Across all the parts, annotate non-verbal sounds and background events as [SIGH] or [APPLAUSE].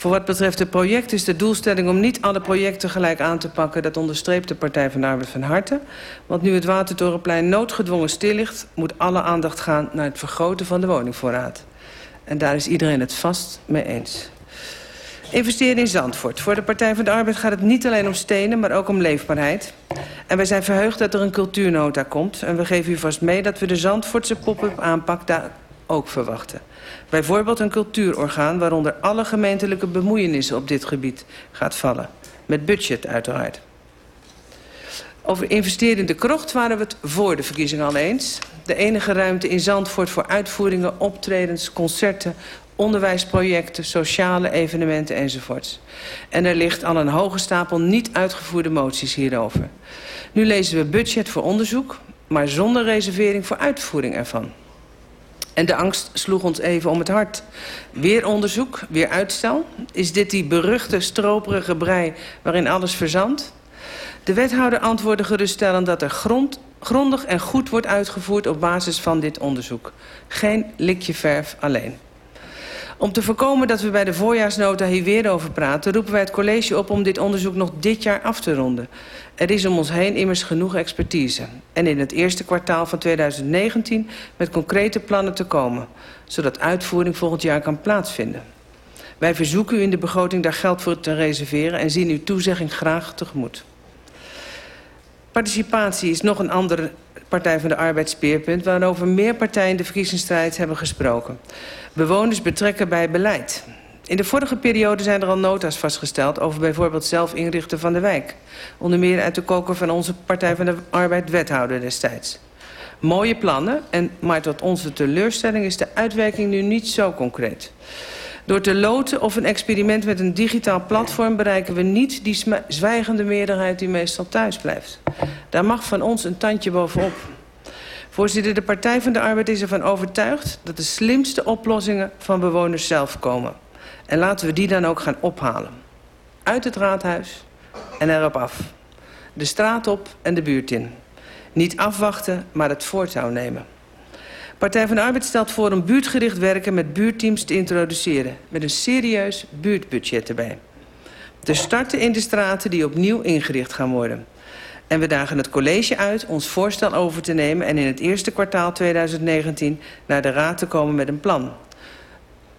Voor wat betreft het project is de doelstelling om niet alle projecten gelijk aan te pakken. Dat onderstreept de Partij van de Arbeid van harte. Want nu het Watertorenplein noodgedwongen stil ligt... moet alle aandacht gaan naar het vergroten van de woningvoorraad. En daar is iedereen het vast mee eens. Investeren in Zandvoort. Voor de Partij van de Arbeid gaat het niet alleen om stenen, maar ook om leefbaarheid. En wij zijn verheugd dat er een cultuurnota komt. En we geven u vast mee dat we de Zandvoortse pop-up aanpak daar ook verwachten. Bijvoorbeeld een cultuurorgaan waaronder alle gemeentelijke bemoeienissen op dit gebied gaat vallen. Met budget uiteraard. Over investeren in de krocht waren we het voor de verkiezing al eens. De enige ruimte in Zandvoort voor uitvoeringen, optredens, concerten, onderwijsprojecten, sociale evenementen enzovoorts. En er ligt al een hoge stapel niet uitgevoerde moties hierover. Nu lezen we budget voor onderzoek, maar zonder reservering voor uitvoering ervan. En de angst sloeg ons even om het hart. Weer onderzoek, weer uitstel. Is dit die beruchte stroperige brei waarin alles verzandt? De wethouder antwoordde geruststellend dat er grond, grondig en goed wordt uitgevoerd op basis van dit onderzoek. Geen likje verf alleen. Om te voorkomen dat we bij de voorjaarsnota hier weer over praten... roepen wij het college op om dit onderzoek nog dit jaar af te ronden. Er is om ons heen immers genoeg expertise. En in het eerste kwartaal van 2019 met concrete plannen te komen... zodat uitvoering volgend jaar kan plaatsvinden. Wij verzoeken u in de begroting daar geld voor te reserveren... en zien uw toezegging graag tegemoet. Participatie is nog een andere Partij van de Arbeid speerpunt... waarover meer partijen in de verkiezingsstrijd hebben gesproken. Bewoners betrekken bij beleid. In de vorige periode zijn er al nota's vastgesteld... over bijvoorbeeld zelf inrichten van de wijk. Onder meer uit de koker van onze Partij van de Arbeid wethouder destijds. Mooie plannen, en, maar tot onze teleurstelling is de uitwerking nu niet zo concreet. Door te loten of een experiment met een digitaal platform... bereiken we niet die zwijgende meerderheid die meestal thuis blijft. Daar mag van ons een tandje bovenop. Voorzitter, de Partij van de Arbeid is ervan overtuigd... dat de slimste oplossingen van bewoners zelf komen. En laten we die dan ook gaan ophalen. Uit het raadhuis en erop af. De straat op en de buurt in. Niet afwachten, maar het voortouw nemen. Partij van de Arbeid stelt voor om buurtgericht werken met buurteams te introduceren. Met een serieus buurtbudget erbij. Te starten in de straten die opnieuw ingericht gaan worden. En we dagen het college uit ons voorstel over te nemen... en in het eerste kwartaal 2019 naar de raad te komen met een plan.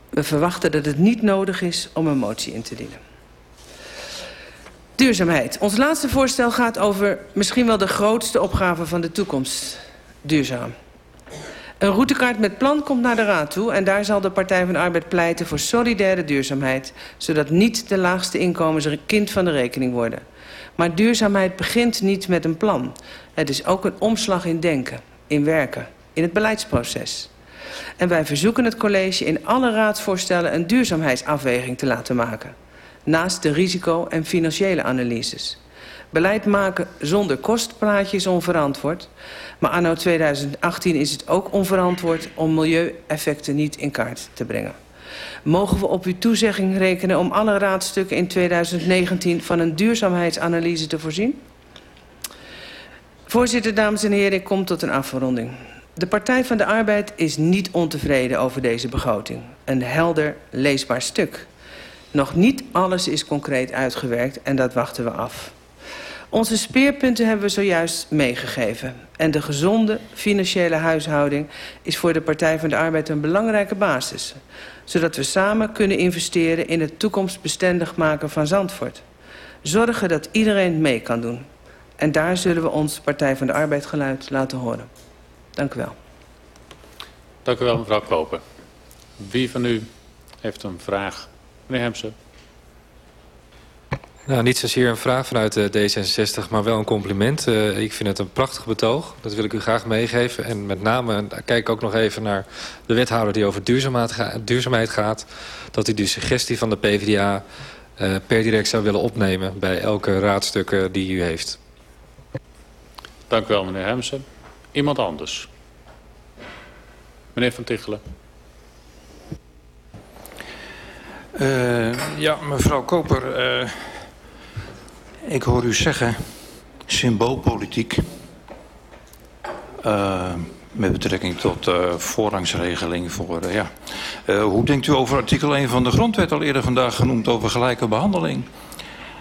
We verwachten dat het niet nodig is om een motie in te dienen. Duurzaamheid. Ons laatste voorstel gaat over misschien wel de grootste opgave van de toekomst. Duurzaam. Een routekaart met plan komt naar de Raad toe... en daar zal de Partij van Arbeid pleiten voor solidaire duurzaamheid... zodat niet de laagste inkomens een kind van de rekening worden. Maar duurzaamheid begint niet met een plan. Het is ook een omslag in denken, in werken, in het beleidsproces. En wij verzoeken het college in alle raadsvoorstellen... een duurzaamheidsafweging te laten maken. Naast de risico- en financiële analyses. Beleid maken zonder kostpraatjes onverantwoord... Maar anno 2018 is het ook onverantwoord om milieueffecten niet in kaart te brengen. Mogen we op uw toezegging rekenen om alle raadstukken in 2019 van een duurzaamheidsanalyse te voorzien? Voorzitter, dames en heren, ik kom tot een afronding. De Partij van de Arbeid is niet ontevreden over deze begroting. Een helder, leesbaar stuk. Nog niet alles is concreet uitgewerkt en dat wachten we af. Onze speerpunten hebben we zojuist meegegeven. En de gezonde financiële huishouding is voor de Partij van de Arbeid een belangrijke basis. Zodat we samen kunnen investeren in het toekomstbestendig maken van Zandvoort. Zorgen dat iedereen mee kan doen. En daar zullen we ons Partij van de Arbeid geluid laten horen. Dank u wel. Dank u wel, mevrouw Koper. Wie van u heeft een vraag? Meneer Hemsen. Nou, niet zozeer een vraag vanuit de D66, maar wel een compliment. Uh, ik vind het een prachtig betoog. Dat wil ik u graag meegeven. En met name, kijk ik ook nog even naar de wethouder die over duurzaamheid, ga duurzaamheid gaat. Dat hij die suggestie van de PvdA uh, per direct zou willen opnemen... bij elke raadstuk die u heeft. Dank u wel, meneer Hemsen. Iemand anders? Meneer Van Tichelen. Uh, ja, mevrouw Koper... Ik hoor u zeggen, symboolpolitiek. Uh, met betrekking tot uh, voorrangsregeling voor. Uh, hoe denkt u over artikel 1 van de grondwet al eerder vandaag genoemd over gelijke behandeling?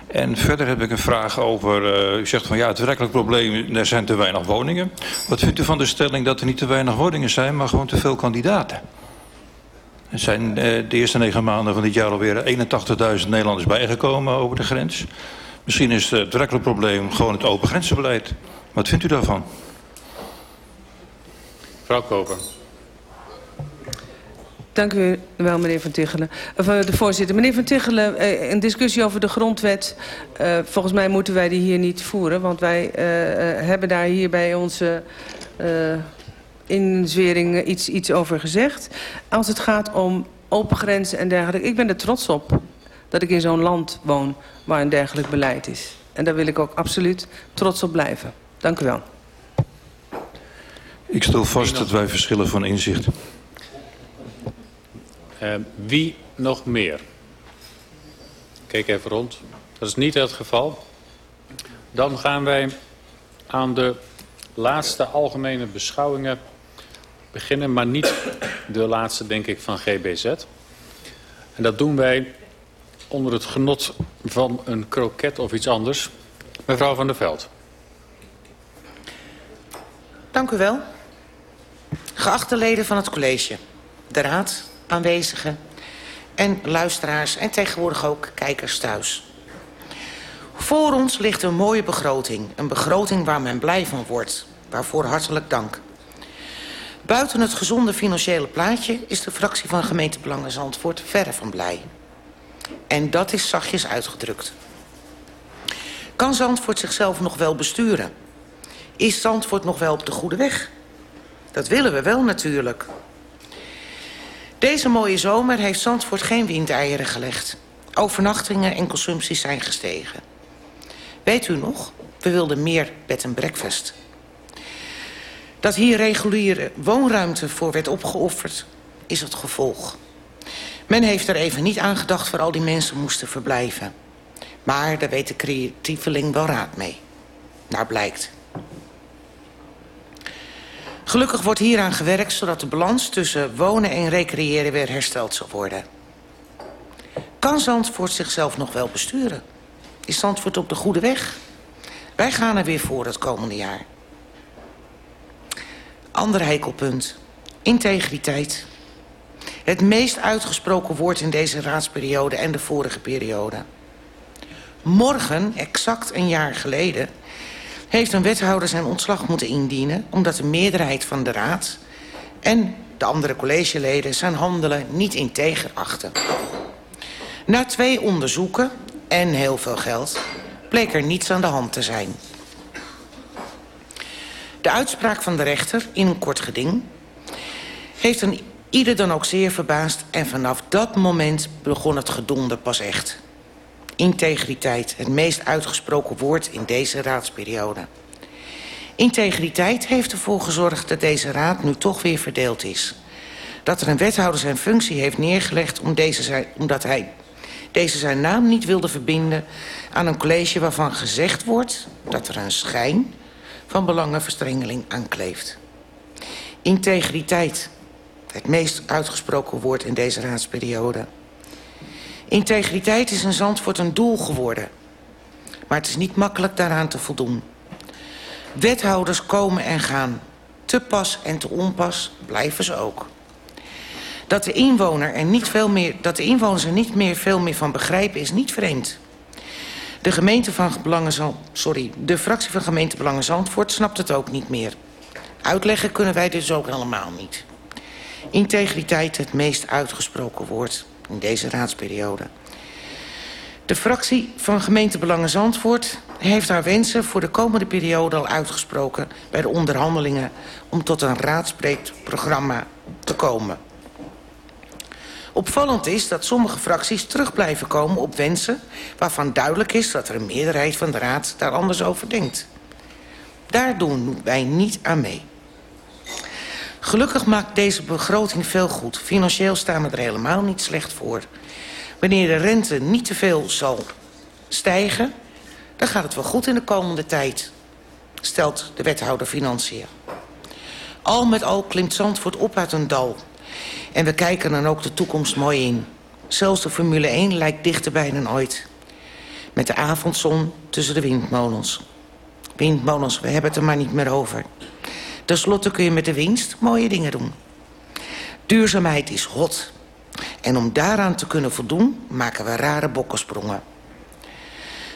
En verder heb ik een vraag over, u zegt van ja, het werkelijk probleem, er zijn te weinig woningen. Wat vindt u van de stelling dat er niet te weinig woningen zijn, maar gewoon te veel kandidaten? Er zijn de eerste negen maanden van dit jaar alweer 81.000 Nederlanders bijgekomen over de grens. Misschien is het werkelijk probleem gewoon het open grenzenbeleid. Wat vindt u daarvan? Mevrouw Koper. Dank u wel, meneer Van Tichelen. Of, de voorzitter. Meneer Van Tichelen, een discussie over de grondwet. Uh, volgens mij moeten wij die hier niet voeren. Want wij uh, hebben daar hier bij onze uh, inzwering iets, iets over gezegd. Als het gaat om open grenzen en dergelijke. Ik ben er trots op dat ik in zo'n land woon waar een dergelijk beleid is. En daar wil ik ook absoluut trots op blijven. Dank u wel. Ik stel vast dat wij verschillen van inzicht. Uh, wie nog meer? Kijk even rond. Dat is niet het geval. Dan gaan wij aan de laatste algemene beschouwingen beginnen, maar niet de laatste, denk ik, van GBZ. En dat doen wij onder het genot van een kroket of iets anders. Mevrouw van der Veld. Dank u wel. Geachte leden van het college, de raad, aanwezigen en luisteraars en tegenwoordig ook kijkers thuis. Voor ons ligt een mooie begroting. Een begroting waar men blij van wordt. Waarvoor hartelijk dank. Buiten het gezonde financiële plaatje is de fractie van gemeentebelangen Zandvoort verre van blij. En dat is zachtjes uitgedrukt. Kan Zandvoort zichzelf nog wel besturen? Is Zandvoort nog wel op de goede weg? Dat willen we wel natuurlijk. Deze mooie zomer heeft Zandvoort geen windeieren gelegd. Overnachtingen en consumpties zijn gestegen. Weet u nog? We wilden meer bed en breakfast. Dat hier reguliere woonruimte voor werd opgeofferd, is het gevolg. Men heeft er even niet aan gedacht waar al die mensen moesten verblijven. Maar daar weet de creatieveling wel raad mee. Naar blijkt. Gelukkig wordt hieraan gewerkt zodat de balans tussen wonen en recreëren weer hersteld zal worden. Kan Zandvoort zichzelf nog wel besturen? Is Zandvoort op de goede weg? Wij gaan er weer voor het komende jaar. Ander hekelpunt. Integriteit. Het meest uitgesproken woord in deze raadsperiode en de vorige periode. Morgen, exact een jaar geleden, heeft een wethouder zijn ontslag moeten indienen... omdat de meerderheid van de raad en de andere collegeleden zijn handelen niet integer achten. Na twee onderzoeken en heel veel geld bleek er niets aan de hand te zijn. De uitspraak van de rechter in een kort geding heeft een ieder dan ook zeer verbaasd... en vanaf dat moment begon het gedonder pas echt integriteit, het meest uitgesproken woord in deze raadsperiode. Integriteit heeft ervoor gezorgd dat deze raad nu toch weer verdeeld is. Dat er een wethouder zijn functie heeft neergelegd om deze omdat hij deze zijn naam niet wilde verbinden aan een college waarvan gezegd wordt dat er een schijn van belangenverstrengeling aan kleeft. Integriteit, het meest uitgesproken woord in deze raadsperiode. Integriteit is in Zandvoort een doel geworden. Maar het is niet makkelijk daaraan te voldoen. Wethouders komen en gaan. Te pas en te onpas blijven ze ook. Dat de, inwoner er niet veel meer, dat de inwoners er niet meer veel meer van begrijpen is niet vreemd. De, gemeente van Belangen, sorry, de fractie van gemeente Belangen Zandvoort snapt het ook niet meer. Uitleggen kunnen wij dus ook helemaal niet. Integriteit het meest uitgesproken woord in deze raadsperiode. De fractie van gemeentebelangen Zandvoort heeft haar wensen voor de komende periode al uitgesproken bij de onderhandelingen om tot een raadspreekprogramma te komen. Opvallend is dat sommige fracties terug blijven komen op wensen waarvan duidelijk is dat er een meerderheid van de raad daar anders over denkt. Daar doen wij niet aan mee. Gelukkig maakt deze begroting veel goed. Financieel staan we er helemaal niet slecht voor. Wanneer de rente niet te veel zal stijgen... dan gaat het wel goed in de komende tijd, stelt de wethouder Financiën. Al met al klimt Zandvoort op uit een dal. En we kijken dan ook de toekomst mooi in. Zelfs de Formule 1 lijkt dichterbij dan ooit. Met de avondzon tussen de windmolens. Windmolens, we hebben het er maar niet meer over. Ten slotte kun je met de winst mooie dingen doen. Duurzaamheid is hot. En om daaraan te kunnen voldoen, maken we rare bokkensprongen.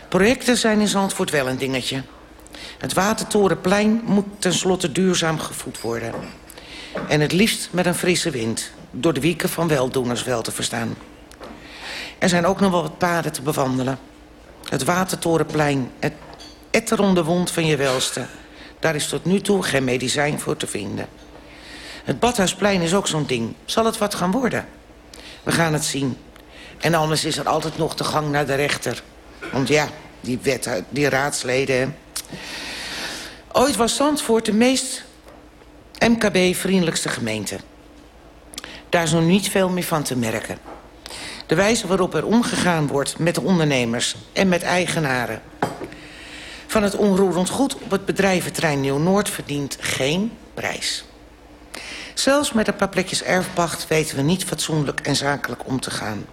Projecten zijn in Zandvoort wel een dingetje. Het Watertorenplein moet tenslotte duurzaam gevoed worden. En het liefst met een frisse wind. Door de wieken van weldoeners wel te verstaan. Er zijn ook nog wel wat paden te bewandelen. Het Watertorenplein, het etterende wond van je welste. Daar is tot nu toe geen medicijn voor te vinden. Het Badhuisplein is ook zo'n ding. Zal het wat gaan worden? We gaan het zien. En anders is er altijd nog de gang naar de rechter. Want ja, die, wet, die raadsleden... Ooit was Zandvoort de meest MKB-vriendelijkste gemeente. Daar is nog niet veel meer van te merken. De wijze waarop er omgegaan wordt met de ondernemers en met eigenaren... van het onroerend goed op het bedrijventerrein Nieuw-Noord verdient geen prijs. Zelfs met een paar plekjes erfpacht weten we niet fatsoenlijk en zakelijk om te gaan.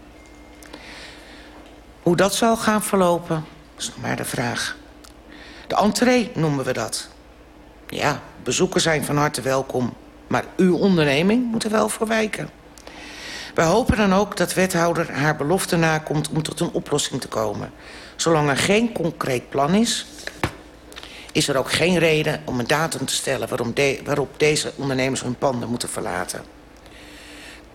Hoe dat zal gaan verlopen, is nog maar de vraag. De entree noemen we dat. Ja, bezoekers zijn van harte welkom. Maar uw onderneming moet er wel voor wijken. We hopen dan ook dat wethouder haar belofte nakomt om tot een oplossing te komen. Zolang er geen concreet plan is, is er ook geen reden om een datum te stellen de, waarop deze ondernemers hun panden moeten verlaten.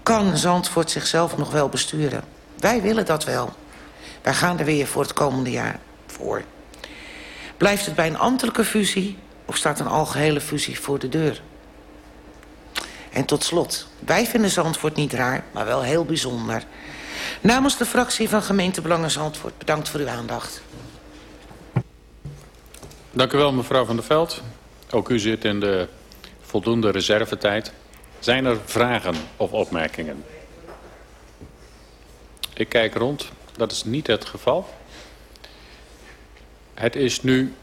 Kan Zandvoort zichzelf nog wel besturen? Wij willen dat wel. Wij gaan er weer voor het komende jaar voor. Blijft het bij een ambtelijke fusie of staat een algehele fusie voor de deur? En tot slot, wij vinden Zandvoort niet raar, maar wel heel bijzonder. Namens de fractie van gemeentebelangen Zandvoort, bedankt voor uw aandacht. Dank u wel, mevrouw Van der Veld. Ook u zit in de voldoende reservetijd. Zijn er vragen of opmerkingen? Ik kijk rond. Dat is niet het geval. Het is nu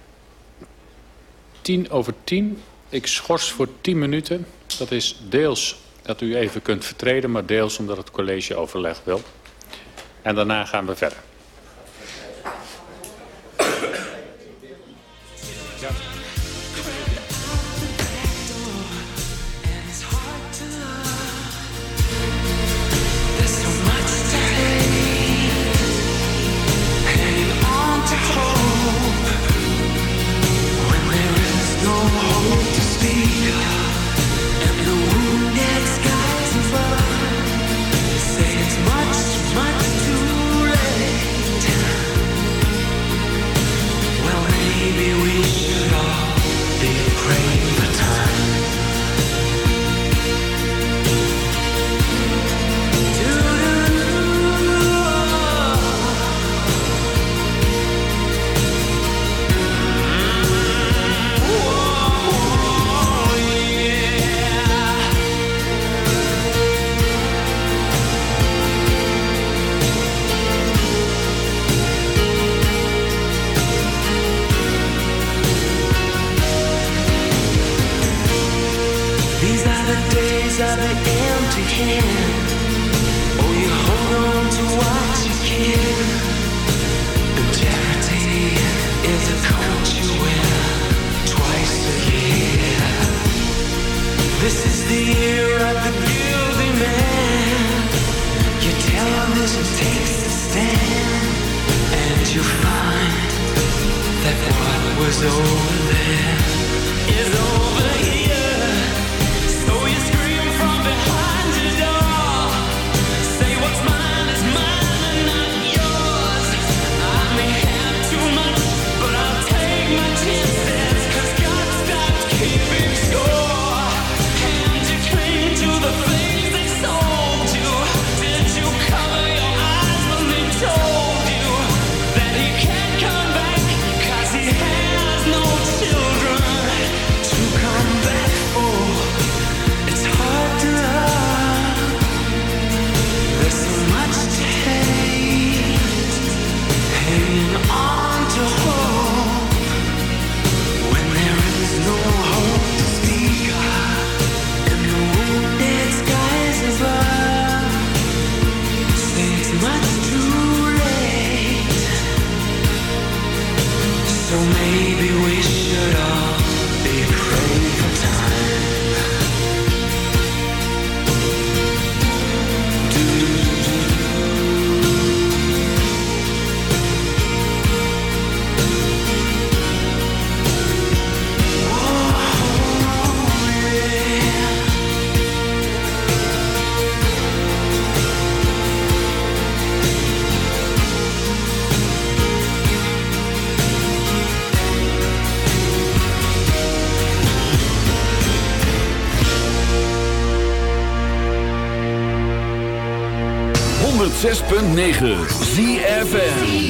tien over tien. Ik schors voor tien minuten. Dat is deels dat u even kunt vertreden, maar deels omdat het college overleg wil. En daarna gaan we verder. 106.9 ZFN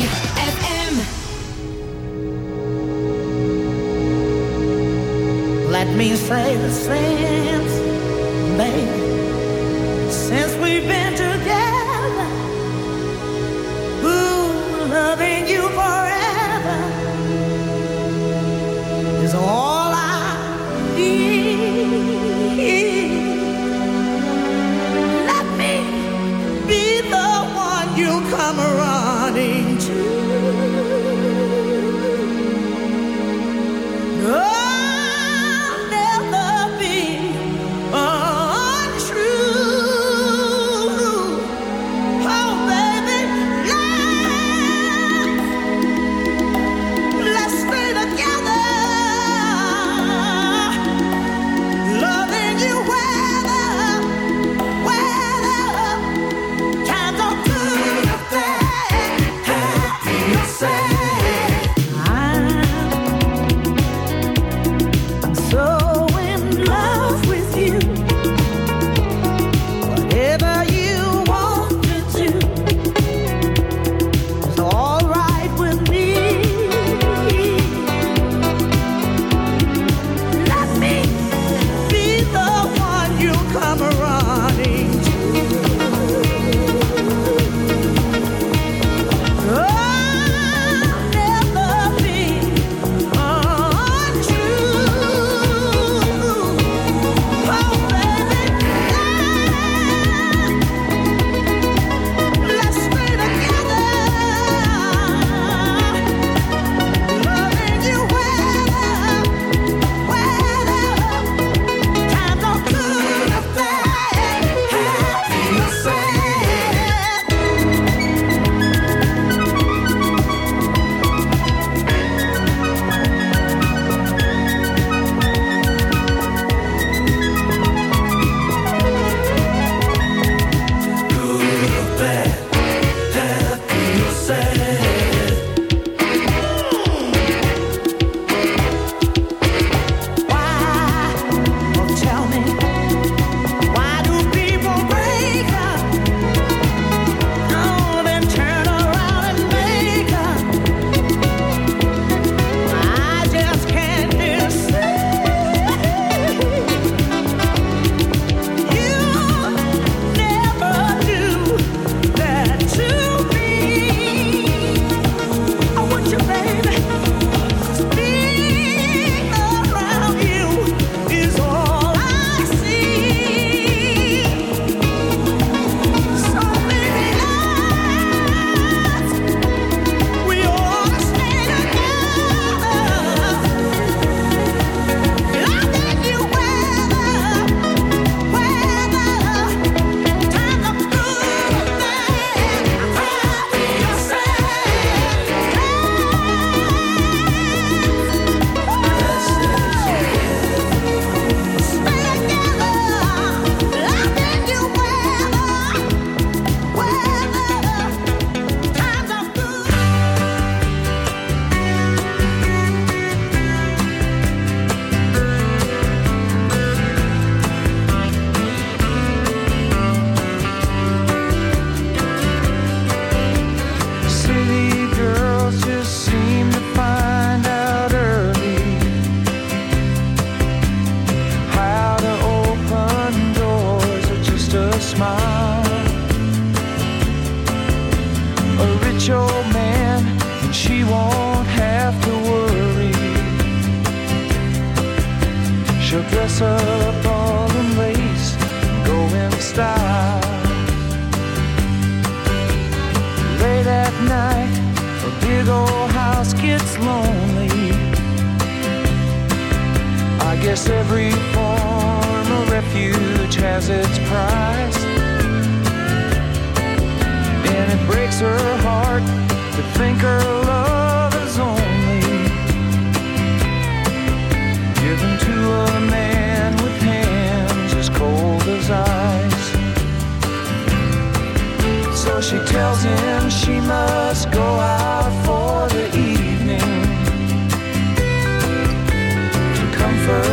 forever.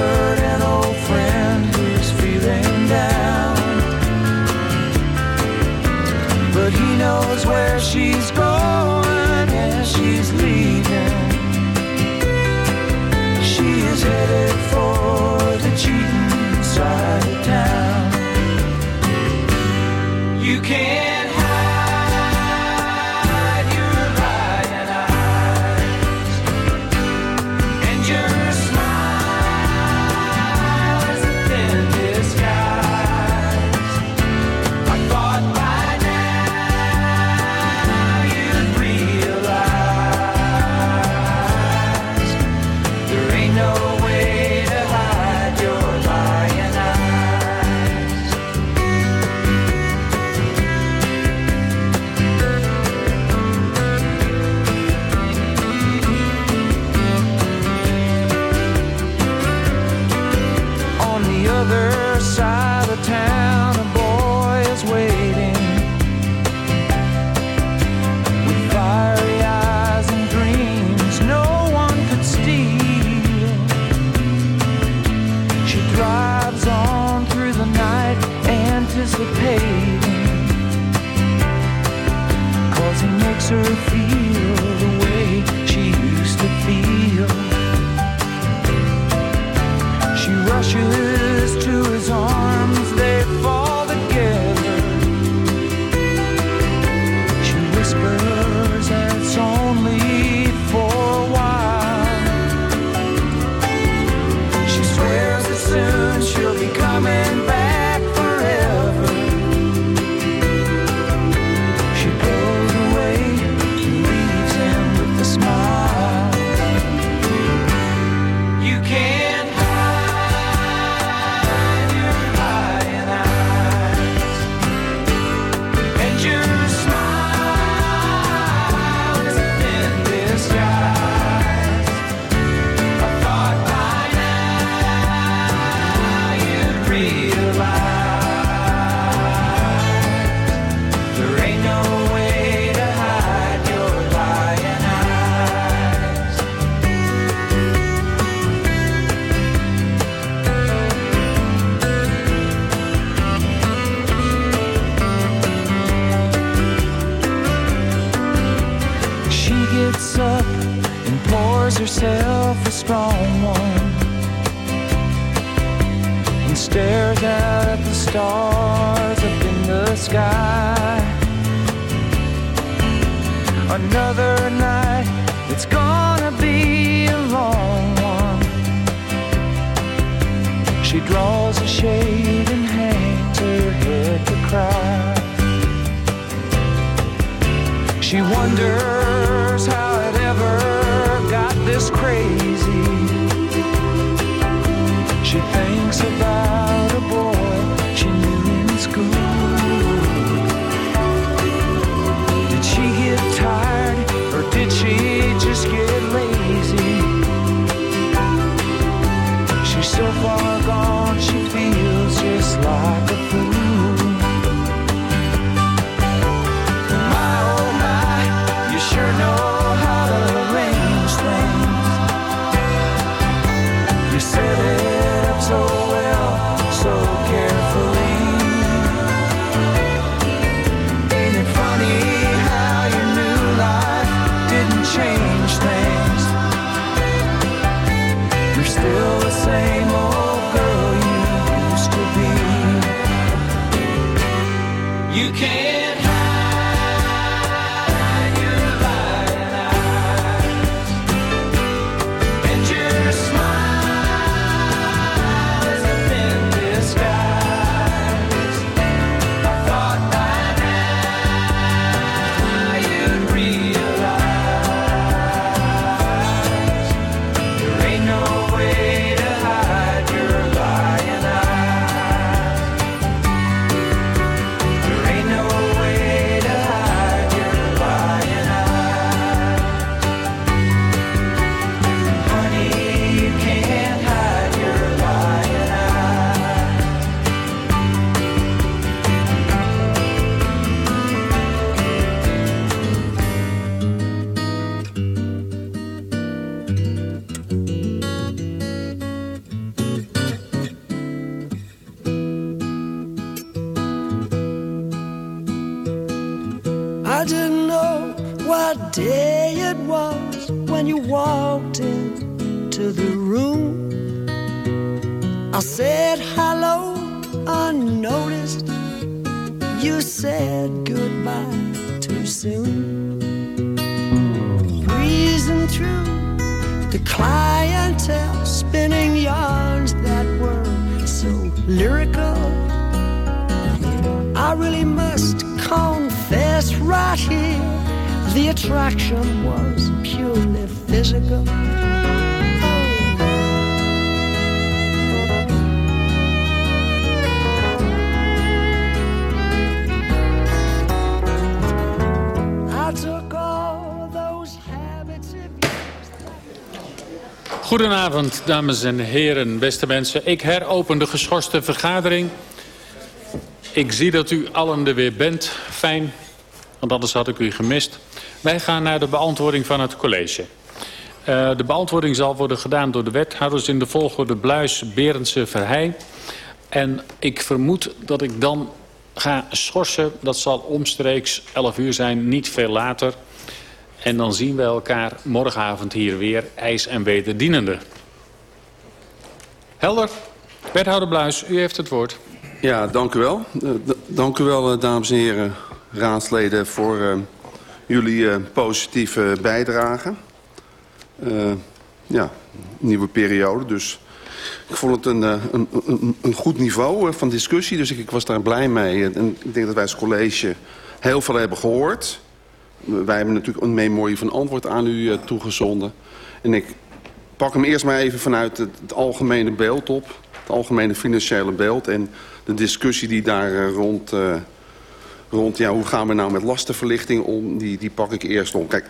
The attraction was purely physical. Goedenavond, dames en heren, beste mensen. Ik heropen de geschorste vergadering. Ik zie dat u allen er weer bent. Fijn, want anders had ik u gemist. Wij gaan naar de beantwoording van het college. Uh, de beantwoording zal worden gedaan door de wethouders in de volgorde Bluis, Berendse, Verheij. En ik vermoed dat ik dan ga schorsen. Dat zal omstreeks 11 uur zijn, niet veel later. En dan zien we elkaar morgenavond hier weer, ijs en wederdienende. Helder. Wethouder Bluis, u heeft het woord. Ja, dank u wel. Uh, dank u wel, uh, dames en heren raadsleden, voor uh, jullie positieve bijdrage. ja, nieuwe periode, dus ik vond het een, een, een, een goed niveau van discussie, dus ik, ik, was daar blij mee. En ik denk dat wij als college heel veel hebben gehoord. Wij hebben natuurlijk een memorie van antwoord aan u toegezonden. En ik pak hem eerst maar even vanuit het, algemene beeld op. Het algemene financiële beeld en de discussie die daar rond, rond ja, hoe gaan we nou met lastenverlichting om, die, die pak ik eerst om. Kijk,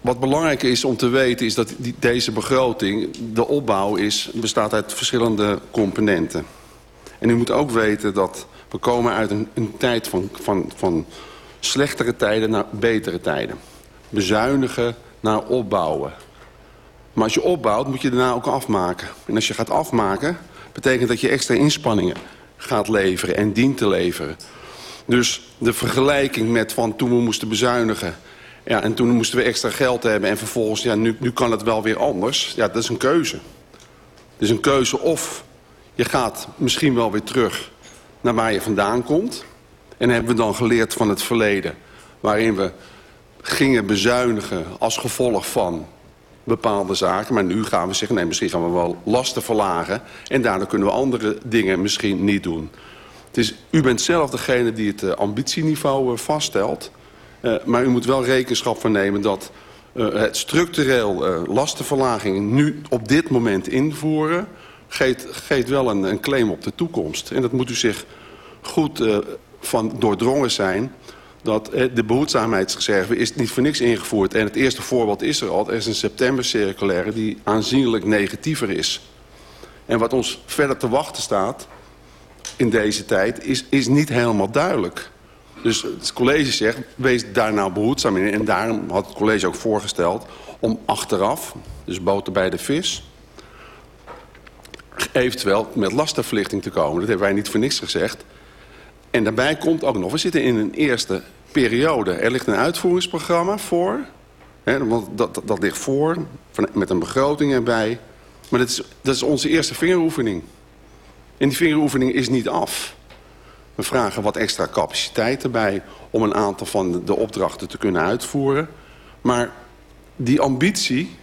wat belangrijk is om te weten is dat die, deze begroting, de opbouw is, bestaat uit verschillende componenten. En u moet ook weten dat we komen uit een, een tijd van, van, van slechtere tijden naar betere tijden. Bezuinigen naar opbouwen. Maar als je opbouwt, moet je daarna ook afmaken. En als je gaat afmaken, betekent dat je extra inspanningen gaat leveren en dient te leveren. Dus de vergelijking met van toen we moesten bezuinigen... Ja, en toen moesten we extra geld hebben en vervolgens, ja, nu, nu kan het wel weer anders. Ja, dat is een keuze. Het is een keuze of je gaat misschien wel weer terug naar waar je vandaan komt. En hebben we dan geleerd van het verleden... waarin we gingen bezuinigen als gevolg van bepaalde zaken. Maar nu gaan we zeggen, nee, misschien gaan we wel lasten verlagen. En daardoor kunnen we andere dingen misschien niet doen. Het is, u bent zelf degene die het uh, ambitieniveau uh, vaststelt. Uh, maar u moet wel rekenschap van nemen dat het structureel lastenverlaging nu op dit moment invoeren... geeft, geeft wel een, een claim op de toekomst. En dat moet u zich goed van doordrongen zijn dat de behoedzaamheidsreserve is niet voor niks ingevoerd. En het eerste voorbeeld is er al. Er is een septembercirculaire die aanzienlijk negatiever is. En wat ons verder te wachten staat in deze tijd is, is niet helemaal duidelijk. Dus het college zegt, wees daar nou behoedzaam in. En daarom had het college ook voorgesteld om achteraf, dus boter bij de vis... eventueel met lastenverlichting te komen. Dat hebben wij niet voor niks gezegd. En daarbij komt ook nog, we zitten in een eerste periode. Er ligt een uitvoeringsprogramma voor. Hè, want dat, dat ligt voor, met een begroting erbij. Maar dat is, dat is onze eerste vingeroefening. En die vingeroefening is niet af. We vragen wat extra capaciteit erbij om een aantal van de opdrachten te kunnen uitvoeren. Maar die ambitie,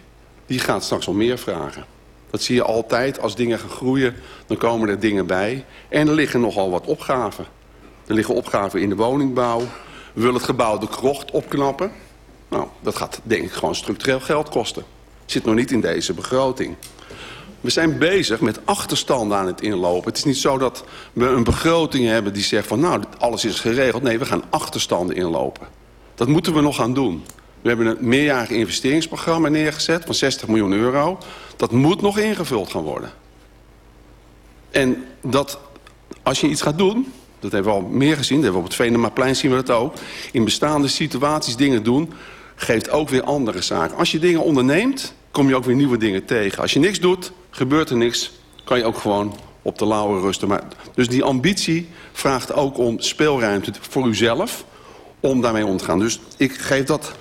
die gaat straks al meer vragen. Dat zie je altijd. Als dingen gaan groeien, dan komen er dingen bij. En er liggen nogal wat opgaven. Er liggen opgaven in de woningbouw. We willen het gebouw de krocht opknappen. Nou, dat gaat denk ik gewoon structureel geld kosten. Zit nog niet in deze begroting. We zijn bezig met achterstanden aan het inlopen. Het is niet zo dat we een begroting hebben die zegt van... nou, alles is geregeld. Nee, we gaan achterstanden inlopen. Dat moeten we nog gaan doen. We hebben een meerjarig investeringsprogramma neergezet van 60 miljoen euro. Dat moet nog ingevuld gaan worden. En dat, als je iets gaat doen, dat hebben we al meer gezien. Dat hebben we op het Venemaplein zien we dat ook. In bestaande situaties dingen doen, geeft ook weer andere zaken. Als je dingen onderneemt, kom je ook weer nieuwe dingen tegen. Als je niks doet, gebeurt er niks. Kan je ook gewoon op de lauwe rusten. Maar, dus die ambitie vraagt ook om speelruimte voor uzelf. om daarmee om te gaan. Dus ik geef dat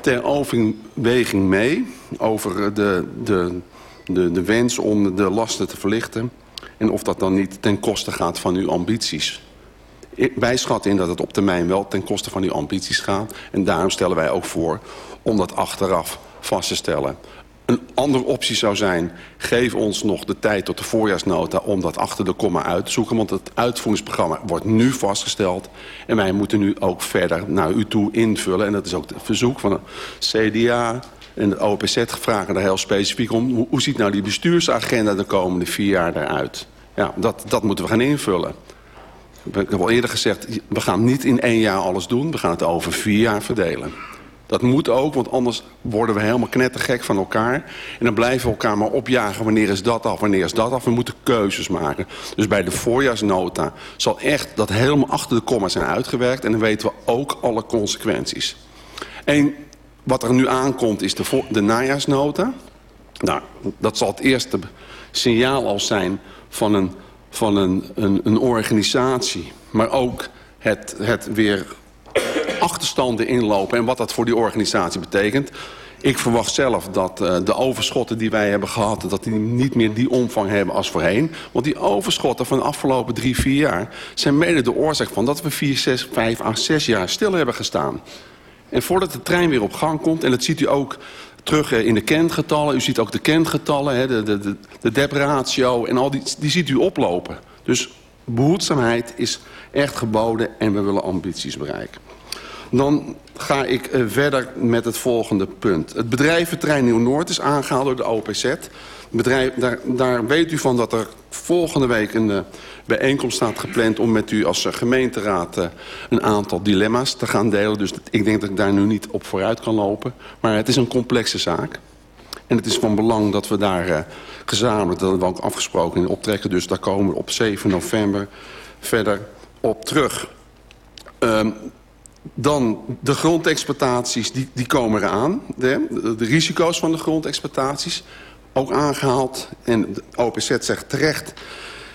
ter overweging mee over de, de, de, de wens om de lasten te verlichten. En of dat dan niet ten koste gaat van uw ambities. Wij schatten in dat het op termijn wel ten koste van uw ambities gaat. En daarom stellen wij ook voor om dat achteraf vast te stellen. Een andere optie zou zijn, geef ons nog de tijd tot de voorjaarsnota om dat achter de komma uit te zoeken. Want het uitvoeringsprogramma wordt nu vastgesteld. En wij moeten nu ook verder naar u toe invullen. En dat is ook het verzoek van de CDA en de OPZ vragen daar heel specifiek om. Hoe, ziet nou die bestuursagenda de komende vier jaar eruit? Ja, dat, dat moeten we gaan invullen. Ik heb al eerder gezegd, we gaan niet in één jaar alles doen. We gaan het over vier jaar verdelen. Dat moet ook, want anders worden we helemaal knettergek van elkaar. En dan blijven we elkaar maar opjagen. Wanneer is dat af, wanneer is dat af? We moeten keuzes maken. Dus bij de voorjaarsnota zal echt dat helemaal achter de komma zijn uitgewerkt. En dan weten we ook alle consequenties. En wat er nu aankomt is de, de najaarsnota. Nou, dat zal het eerste signaal al zijn van een, van een, een, organisatie. Maar ook het, het weer achterstanden inlopen en wat dat voor die organisatie betekent. Ik verwacht zelf dat uh, de overschotten die wij hebben gehad... dat die niet meer die omvang hebben als voorheen. Want die overschotten van de afgelopen drie, vier jaar... zijn mede de oorzaak van dat we vier, zes, vijf à zes jaar stil hebben gestaan. En voordat de trein weer op gang komt... en dat ziet u ook terug in de kentgetallen. U ziet ook de kentgetallen, de, de, de, de dep-ratio en al die, die ziet u oplopen. Dus behoedzaamheid is echt geboden en we willen ambities bereiken. Dan ga ik uh, verder met het volgende punt. Het bedrijventerrein Nieuw-Noord is aangehaald door de OPZ. Bedrijf, daar, daar, weet u van dat er volgende week een uh, bijeenkomst staat gepland... om met u als uh, gemeenteraad een aantal dilemma's te gaan delen. Dus ik denk dat ik daar nu niet op vooruit kan lopen. Maar het is een complexe zaak. En het is van belang dat we daar gezamenlijk, dat hebben we ook afgesproken in optrekken... dus daar komen we op 7 november verder op terug. Um, dan de grondexploitaties, die, die komen eraan. De, de risico's van de grondexploitaties, ook aangehaald. En de OPZ zegt terecht,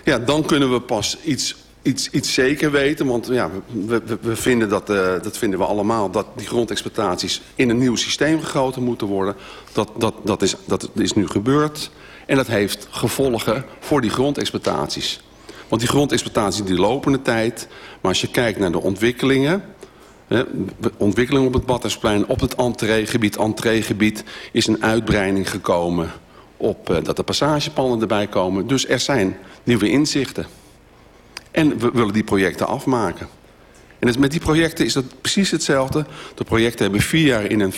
ja, dan kunnen we pas iets, iets, iets zeker weten. Want ja, we, we, vinden dat, uh, dat vinden we allemaal, dat die grondexploitaties in een nieuw systeem gegoten moeten worden. Dat, dat, dat, is, dat is nu gebeurd. En dat heeft gevolgen voor die grondexploitaties. Want die grondexploitaties die lopen de tijd. Maar als je kijkt naar de ontwikkelingen ontwikkeling op het Badhuisplein, op het entreegebied. Entreegebied is een uitbreiding gekomen op uh, dat er passagepannen erbij komen. Dus er zijn nieuwe inzichten. En we willen die projecten afmaken. En met die projecten is dat precies hetzelfde. De projecten hebben vier jaar in een,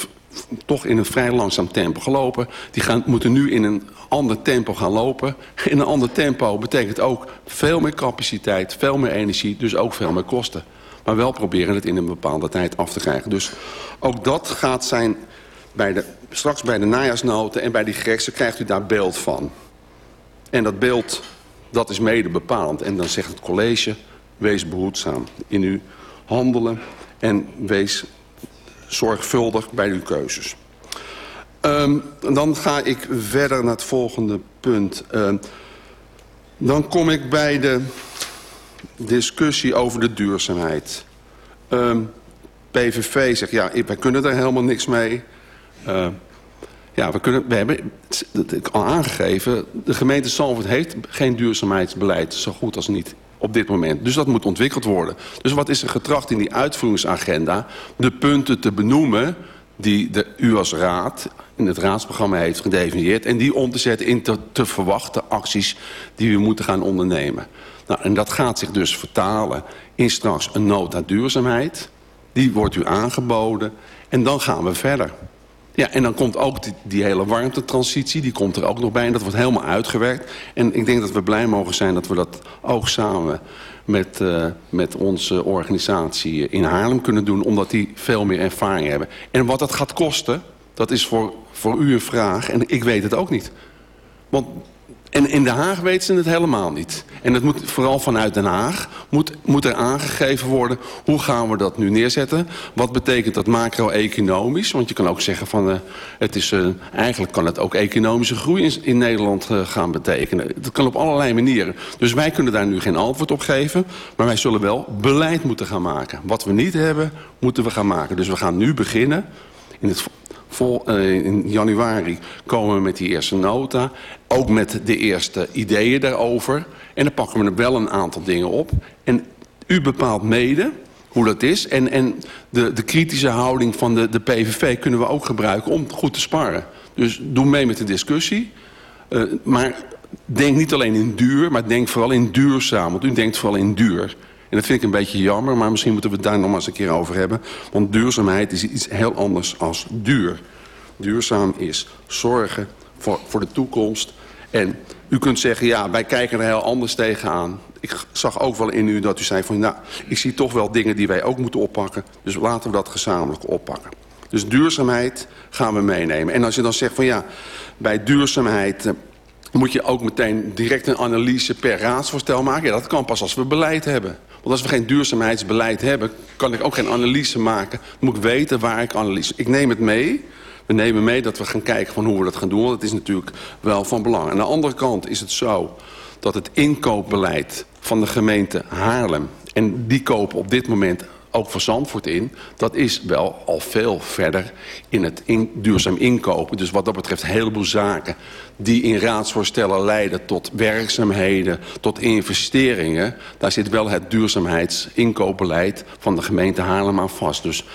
toch in een vrij langzaam tempo gelopen. Die gaan, moeten nu in een ander tempo gaan lopen. In een ander tempo betekent ook veel meer capaciteit, veel meer energie, dus ook veel meer kosten maar wel proberen het in een bepaalde tijd af te krijgen. Dus ook dat gaat zijn, bij de, straks bij de najaarsnoten en bij die gerechten krijgt u daar beeld van. En dat beeld, dat is mede bepalend. En dan zegt het college, wees behoedzaam in uw handelen en wees zorgvuldig bij uw keuzes. Um, dan ga ik verder naar het volgende punt. Uh, dan kom ik bij de discussie over de duurzaamheid. Um, PVV zegt, ja, wij kunnen er helemaal niks mee. Uh, ja, we, kunnen, we hebben het al aangegeven... de gemeente Zalvoort heeft geen duurzaamheidsbeleid, zo goed als niet op dit moment. Dus dat moet ontwikkeld worden. Dus wat is er getracht in die uitvoeringsagenda? De punten te benoemen die de, u als raad in het raadsprogramma heeft gedefinieerd... en die om te zetten in te, te verwachten acties die we moeten gaan ondernemen. Nou, en dat gaat zich dus vertalen in straks een nota duurzaamheid. Die wordt u aangeboden en dan gaan we verder. Ja, en dan komt ook die, die, hele warmtetransitie, die komt er ook nog bij. En dat wordt helemaal uitgewerkt. En ik denk dat we blij mogen zijn dat we dat ook samen met, uh, met onze organisatie in Haarlem kunnen doen. Omdat die veel meer ervaring hebben. En wat dat gaat kosten, dat is voor, voor u een vraag. En ik weet het ook niet. Want En in Den Haag weten ze het helemaal niet. En het moet vooral vanuit Den Haag moet, moet er aangegeven worden... hoe gaan we dat nu neerzetten? Wat betekent dat macro-economisch? Want je kan ook zeggen van... Uh, het is, uh, eigenlijk kan het ook economische groei in, in Nederland uh, gaan betekenen. Dat kan op allerlei manieren. Dus wij kunnen daar nu geen antwoord op geven. Maar wij zullen wel beleid moeten gaan maken. Wat we niet hebben, moeten we gaan maken. Dus we gaan nu beginnen... In het Uh, in januari komen we met die eerste nota. Ook met de eerste ideeën daarover. En dan pakken we er wel een aantal dingen op. En u bepaalt mede hoe dat is. En, en de, de kritische houding van de, de PVV kunnen we ook gebruiken om goed te sparren. Dus doe mee met de discussie. Uh, maar denk niet alleen in duur, maar denk vooral in duurzaam. Want u denkt vooral in duur. En dat vind ik een beetje jammer, maar misschien moeten we het daar nog maar eens een keer over hebben. Want duurzaamheid is iets heel anders als duur. Duurzaam is zorgen voor, voor de toekomst. En u kunt zeggen, ja, wij kijken er heel anders tegenaan. Ik zag ook wel in u dat u zei van, nou, ik zie toch wel dingen die wij ook moeten oppakken. Dus laten we dat gezamenlijk oppakken. Dus duurzaamheid gaan we meenemen. En als je dan zegt van, ja, bij duurzaamheid moet je ook meteen direct een analyse per raadsvoorstel maken. Ja, dat kan pas als we beleid hebben. Want als we geen duurzaamheidsbeleid hebben, kan ik ook geen analyse maken. Moet ik weten waar ik analyse... Ik neem het mee. We nemen mee dat we gaan kijken van hoe we dat gaan doen. Want het is natuurlijk wel van belang. Aan de andere kant is het zo dat het inkoopbeleid van de gemeente Haarlem... en die kopen op dit moment ook voor Zandvoort in... dat is wel al veel verder in het duurzaam inkopen. Dus wat dat betreft een heleboel zaken die in raadsvoorstellen leiden tot werkzaamheden, tot investeringen. Daar zit wel het duurzaamheidsinkoopbeleid van de gemeente Haarlem aan vast. Dus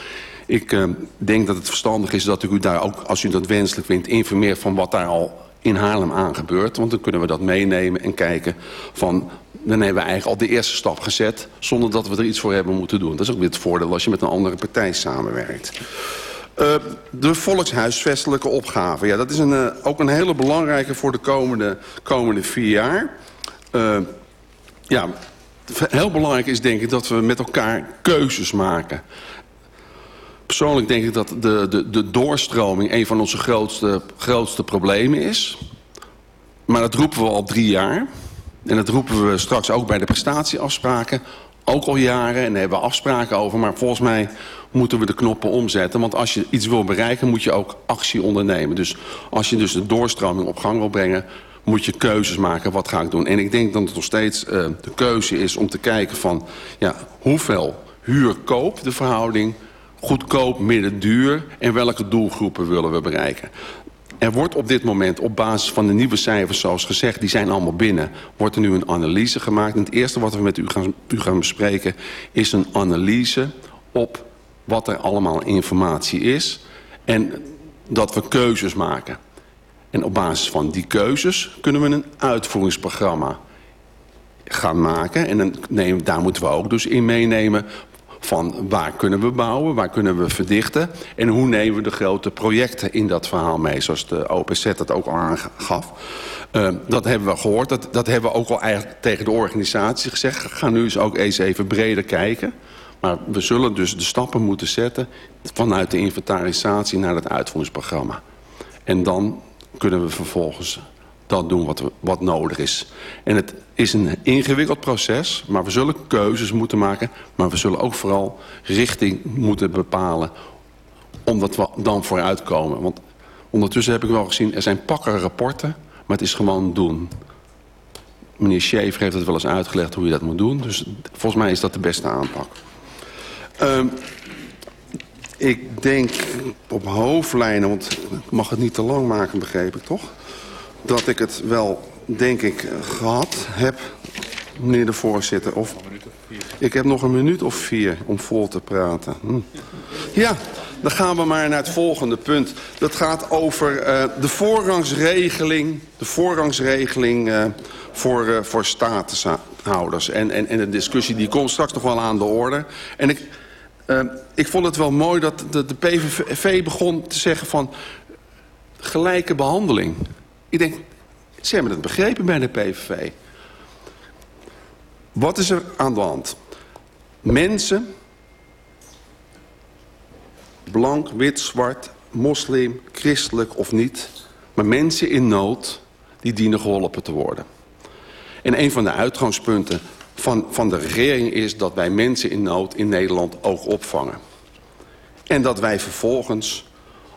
ik uh, denk dat het verstandig is dat u daar ook, als u dat wenselijk vindt, informeert van wat daar al in Haarlem aan gebeurt. Want dan kunnen we dat meenemen en kijken van... dan hebben we eigenlijk al de eerste stap gezet... zonder dat we er iets voor hebben moeten doen. Dat is ook weer het voordeel als je met een andere partij samenwerkt. Uh, de volkshuisvestelijke opgave. Ja, dat is een, uh, ook een hele belangrijke voor de komende, komende vier jaar. Uh, ja, heel belangrijk is denk ik dat we met elkaar keuzes maken. Persoonlijk denk ik dat de, de, de doorstroming een van onze grootste, grootste problemen is. Maar dat roepen we al drie jaar. En dat roepen we straks ook bij de prestatieafspraken. Ook al jaren en hebben we afspraken over. Maar volgens mij moeten we de knoppen omzetten. Want als je iets wil bereiken moet je ook actie ondernemen. Dus als je dus de doorstroming op gang wil brengen moet je keuzes maken. Wat ga ik doen? En ik denk dat het nog steeds uh, de keuze is om te kijken van... Ja, hoeveel huur-koop de verhouding goedkoop, midden, duur... en welke doelgroepen willen we bereiken. Er wordt op dit moment op basis van de nieuwe cijfers, zoals gezegd... die zijn allemaal binnen, wordt er nu een analyse gemaakt. En het eerste wat we met u gaan, u gaan bespreken... is een analyse op wat er allemaal informatie is... en dat we keuzes maken. En op basis van die keuzes kunnen we een uitvoeringsprogramma gaan maken. En daar moeten we ook dus in meenemen van waar kunnen we bouwen, waar kunnen we verdichten... en hoe nemen we de grote projecten in dat verhaal mee, zoals de OPZ dat ook al aangaf. Uh, dat hebben we gehoord, dat, dat hebben we ook al eigenlijk tegen de organisatie gezegd. Ga nu eens ook eens even breder kijken. Maar we zullen dus de stappen moeten zetten vanuit de inventarisatie naar het uitvoeringsprogramma. En dan kunnen we vervolgens dat doen wat, wat nodig is. En het is een ingewikkeld proces, maar we zullen keuzes moeten maken. Maar we zullen ook vooral richting moeten bepalen omdat we dan vooruitkomen. Want ondertussen heb ik wel gezien, er zijn pakken rapporten, maar het is gewoon doen. Meneer Schaefer heeft het wel eens uitgelegd hoe je dat moet doen. Dus volgens mij is dat de beste aanpak. Uh, ik denk op hoofdlijnen, want ik mag het niet te lang maken, begreep ik toch? Dat ik het wel, denk ik, gehad heb, meneer de voorzitter. Of, ik heb nog een minuut of vier om vol te praten. Hm. Ja, dan gaan we maar naar het volgende punt. Dat gaat over uh, de voorrangsregeling, de voorrangsregeling uh, voor, uh, voor statushouders. En, en, en de discussie die komt straks nog wel aan de orde. En ik, ik vond het wel mooi dat de, de PVV begon te zeggen van gelijke behandeling. Ik denk, ze hebben het begrepen bij de PVV. Wat is er aan de hand? Mensen, blank, wit, zwart, moslim, christelijk of niet... maar mensen in nood, die dienen geholpen te worden. En een van de uitgangspunten van, van de regering is dat wij mensen in nood in Nederland ook opvangen. En dat wij vervolgens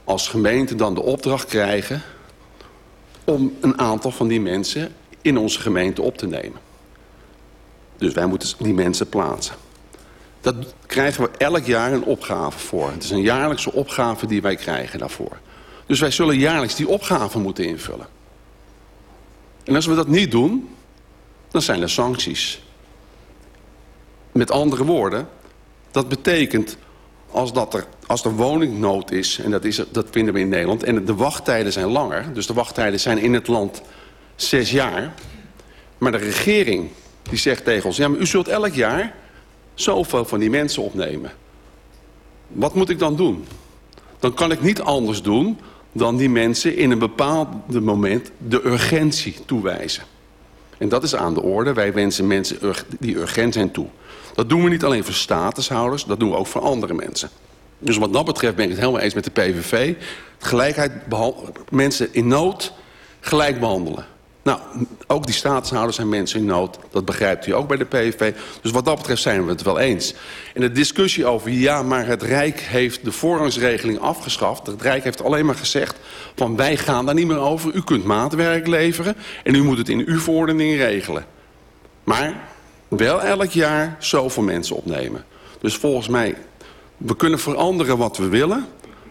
als gemeente dan de opdracht krijgen om een aantal van die mensen in onze gemeente op te nemen. Dus wij moeten die mensen plaatsen. Dat krijgen we elk jaar een opgave voor. Het is een jaarlijkse opgave die wij krijgen daarvoor. Dus wij zullen jaarlijks die opgave moeten invullen. En als we dat niet doen, dan zijn er sancties. Met andere woorden, dat betekent als, dat er, als er woningnood is, en dat, is, dat vinden we in Nederland... en de wachttijden zijn langer, dus de wachttijden zijn in het land zes jaar... maar de regering die zegt tegen ons... ja, maar u zult elk jaar zoveel van die mensen opnemen. Wat moet ik dan doen? Dan kan ik niet anders doen dan die mensen in een bepaald moment de urgentie toewijzen. En dat is aan de orde. Wij wensen mensen die urgent zijn toe. Dat doen we niet alleen voor statushouders, dat doen we ook voor andere mensen. Dus wat dat betreft ben ik het helemaal eens met de PVV. Gelijkheid, mensen in nood gelijk behandelen. Nou, ook die statushouders zijn mensen in nood. Dat begrijpt u ook bij de PVV. Dus wat dat betreft zijn we het wel eens. En de discussie over, ja, maar het Rijk heeft de voorrangsregeling afgeschaft. Het Rijk heeft alleen maar gezegd van wij gaan daar niet meer over. U kunt maatwerk leveren en u moet het in uw verordening regelen. Maar wel elk jaar zoveel mensen opnemen. Dus volgens mij, we kunnen veranderen wat we willen...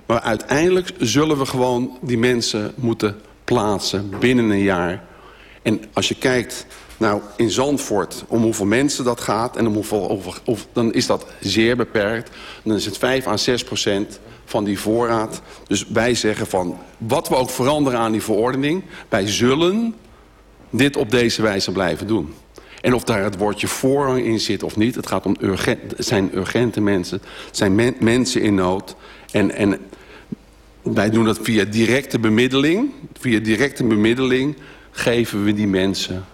maar uiteindelijk zullen we gewoon die mensen moeten plaatsen binnen een jaar. En als je kijkt nou, in Zandvoort om hoeveel mensen dat gaat... en om hoeveel, of, dan is dat zeer beperkt. Dan is het 5 à 6 procent van die voorraad. Dus wij zeggen van, wat we ook veranderen aan die verordening... wij zullen dit op deze wijze blijven doen. En of daar het woordje voorrang in zit of niet. Het gaat om urgent, het zijn urgente mensen. Het zijn mensen in nood. En, en wij doen dat via directe bemiddeling. Via directe bemiddeling geven we die mensen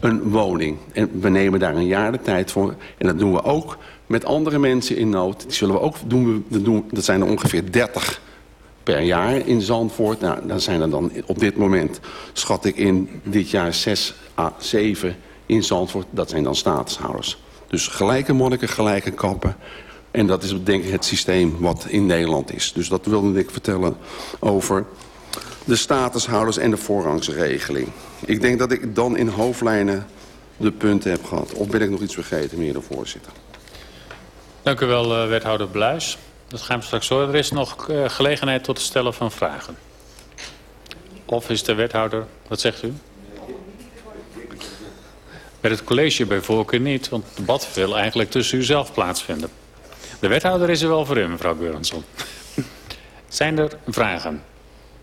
een woning. En we nemen daar een jaar de tijd voor. En dat doen we ook met andere mensen in nood. Die zullen we ook doen. Dat, doen dat zijn er ongeveer 30 per jaar in Zandvoort. Nou, dan zijn er dan op dit moment, schat ik in dit jaar 6 à 7 in Zandvoort. Dat zijn dan statushouders. Dus gelijke monniken, gelijke kappen. En dat is denk ik het systeem wat in Nederland is. Dus dat wilde ik vertellen over de statushouders en de voorrangsregeling. Ik denk dat ik dan in hoofdlijnen de punten heb gehad. Of ben ik nog iets vergeten, meneer de voorzitter? Dank u wel, uh, wethouder Bluis. Dat gaan we straks horen. Er is nog uh, gelegenheid tot het stellen van vragen. Of is de wethouder... Wat zegt u? Met het college bij voorkeur niet, want het debat wil eigenlijk tussen u zelf plaatsvinden. De wethouder is er wel voor u, mevrouw Geurensson. [LAUGHS] Zijn er vragen?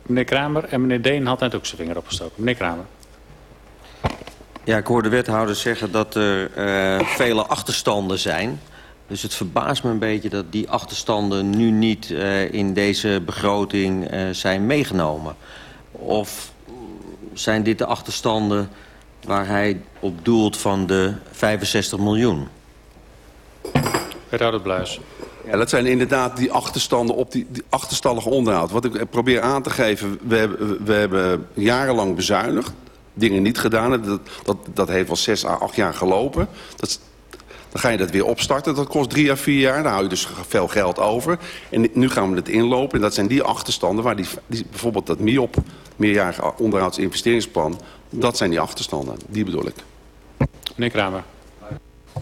Meneer Kramer en meneer Deen had net ook zijn vinger opgestoken. Meneer Kramer. Ja, ik hoor de wethouder zeggen dat er uh, vele achterstanden zijn. Dus het verbaast me een beetje dat die achterstanden nu niet uh, in deze begroting uh, zijn meegenomen. Of zijn dit de achterstanden waar hij op doelt van de 65 miljoen? Wethouder Bluis. Ja, dat zijn inderdaad die achterstanden op die, die achterstallige onderhoud. Wat ik probeer aan te geven, we hebben, we hebben jarenlang bezuinigd. Dingen niet gedaan. Dat, dat, dat heeft wel zes à acht jaar gelopen. Dat, dan ga je dat weer opstarten. Dat kost drie à vier jaar. Dan hou je dus veel geld over. En nu gaan we het inlopen. En dat zijn die achterstanden waar die, bijvoorbeeld dat MIOP, meerjarige onderhoudsinvesteringsplan, dat zijn die achterstanden. Die bedoel ik. Meneer Kramer.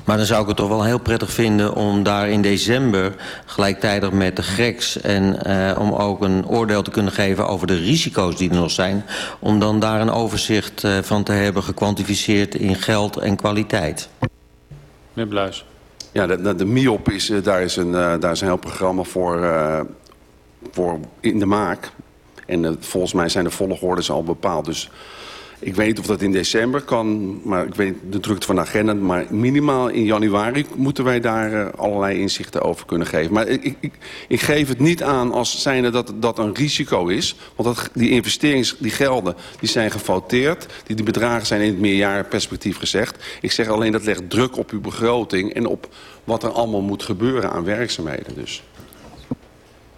Maar dan zou ik het toch wel heel prettig vinden om daar in december... gelijktijdig met de GREX en uh, om ook een oordeel te kunnen geven... over de risico's die er nog zijn... om dan daar een overzicht uh, van te hebben gekwantificeerd in geld en kwaliteit. Meneer Bluis. Ja, de, de, de MIOP, is, uh, daar, is een, daar is een heel programma voor, voor in de maak. En volgens mij zijn de volgordes al bepaald. Dus ik weet of dat in december kan, maar ik weet de drukte van de agenda. Maar minimaal in januari moeten wij daar uh, allerlei inzichten over kunnen geven. Maar ik, ik, ik geef het niet aan als zijnde dat dat een risico is. Want dat, die investerings, die gelden, die zijn gefouteerd. Die, die bedragen zijn in het meerjarenperspectief gezegd. Ik zeg alleen dat legt druk op uw begroting en op wat er allemaal moet gebeuren aan werkzaamheden. Dus.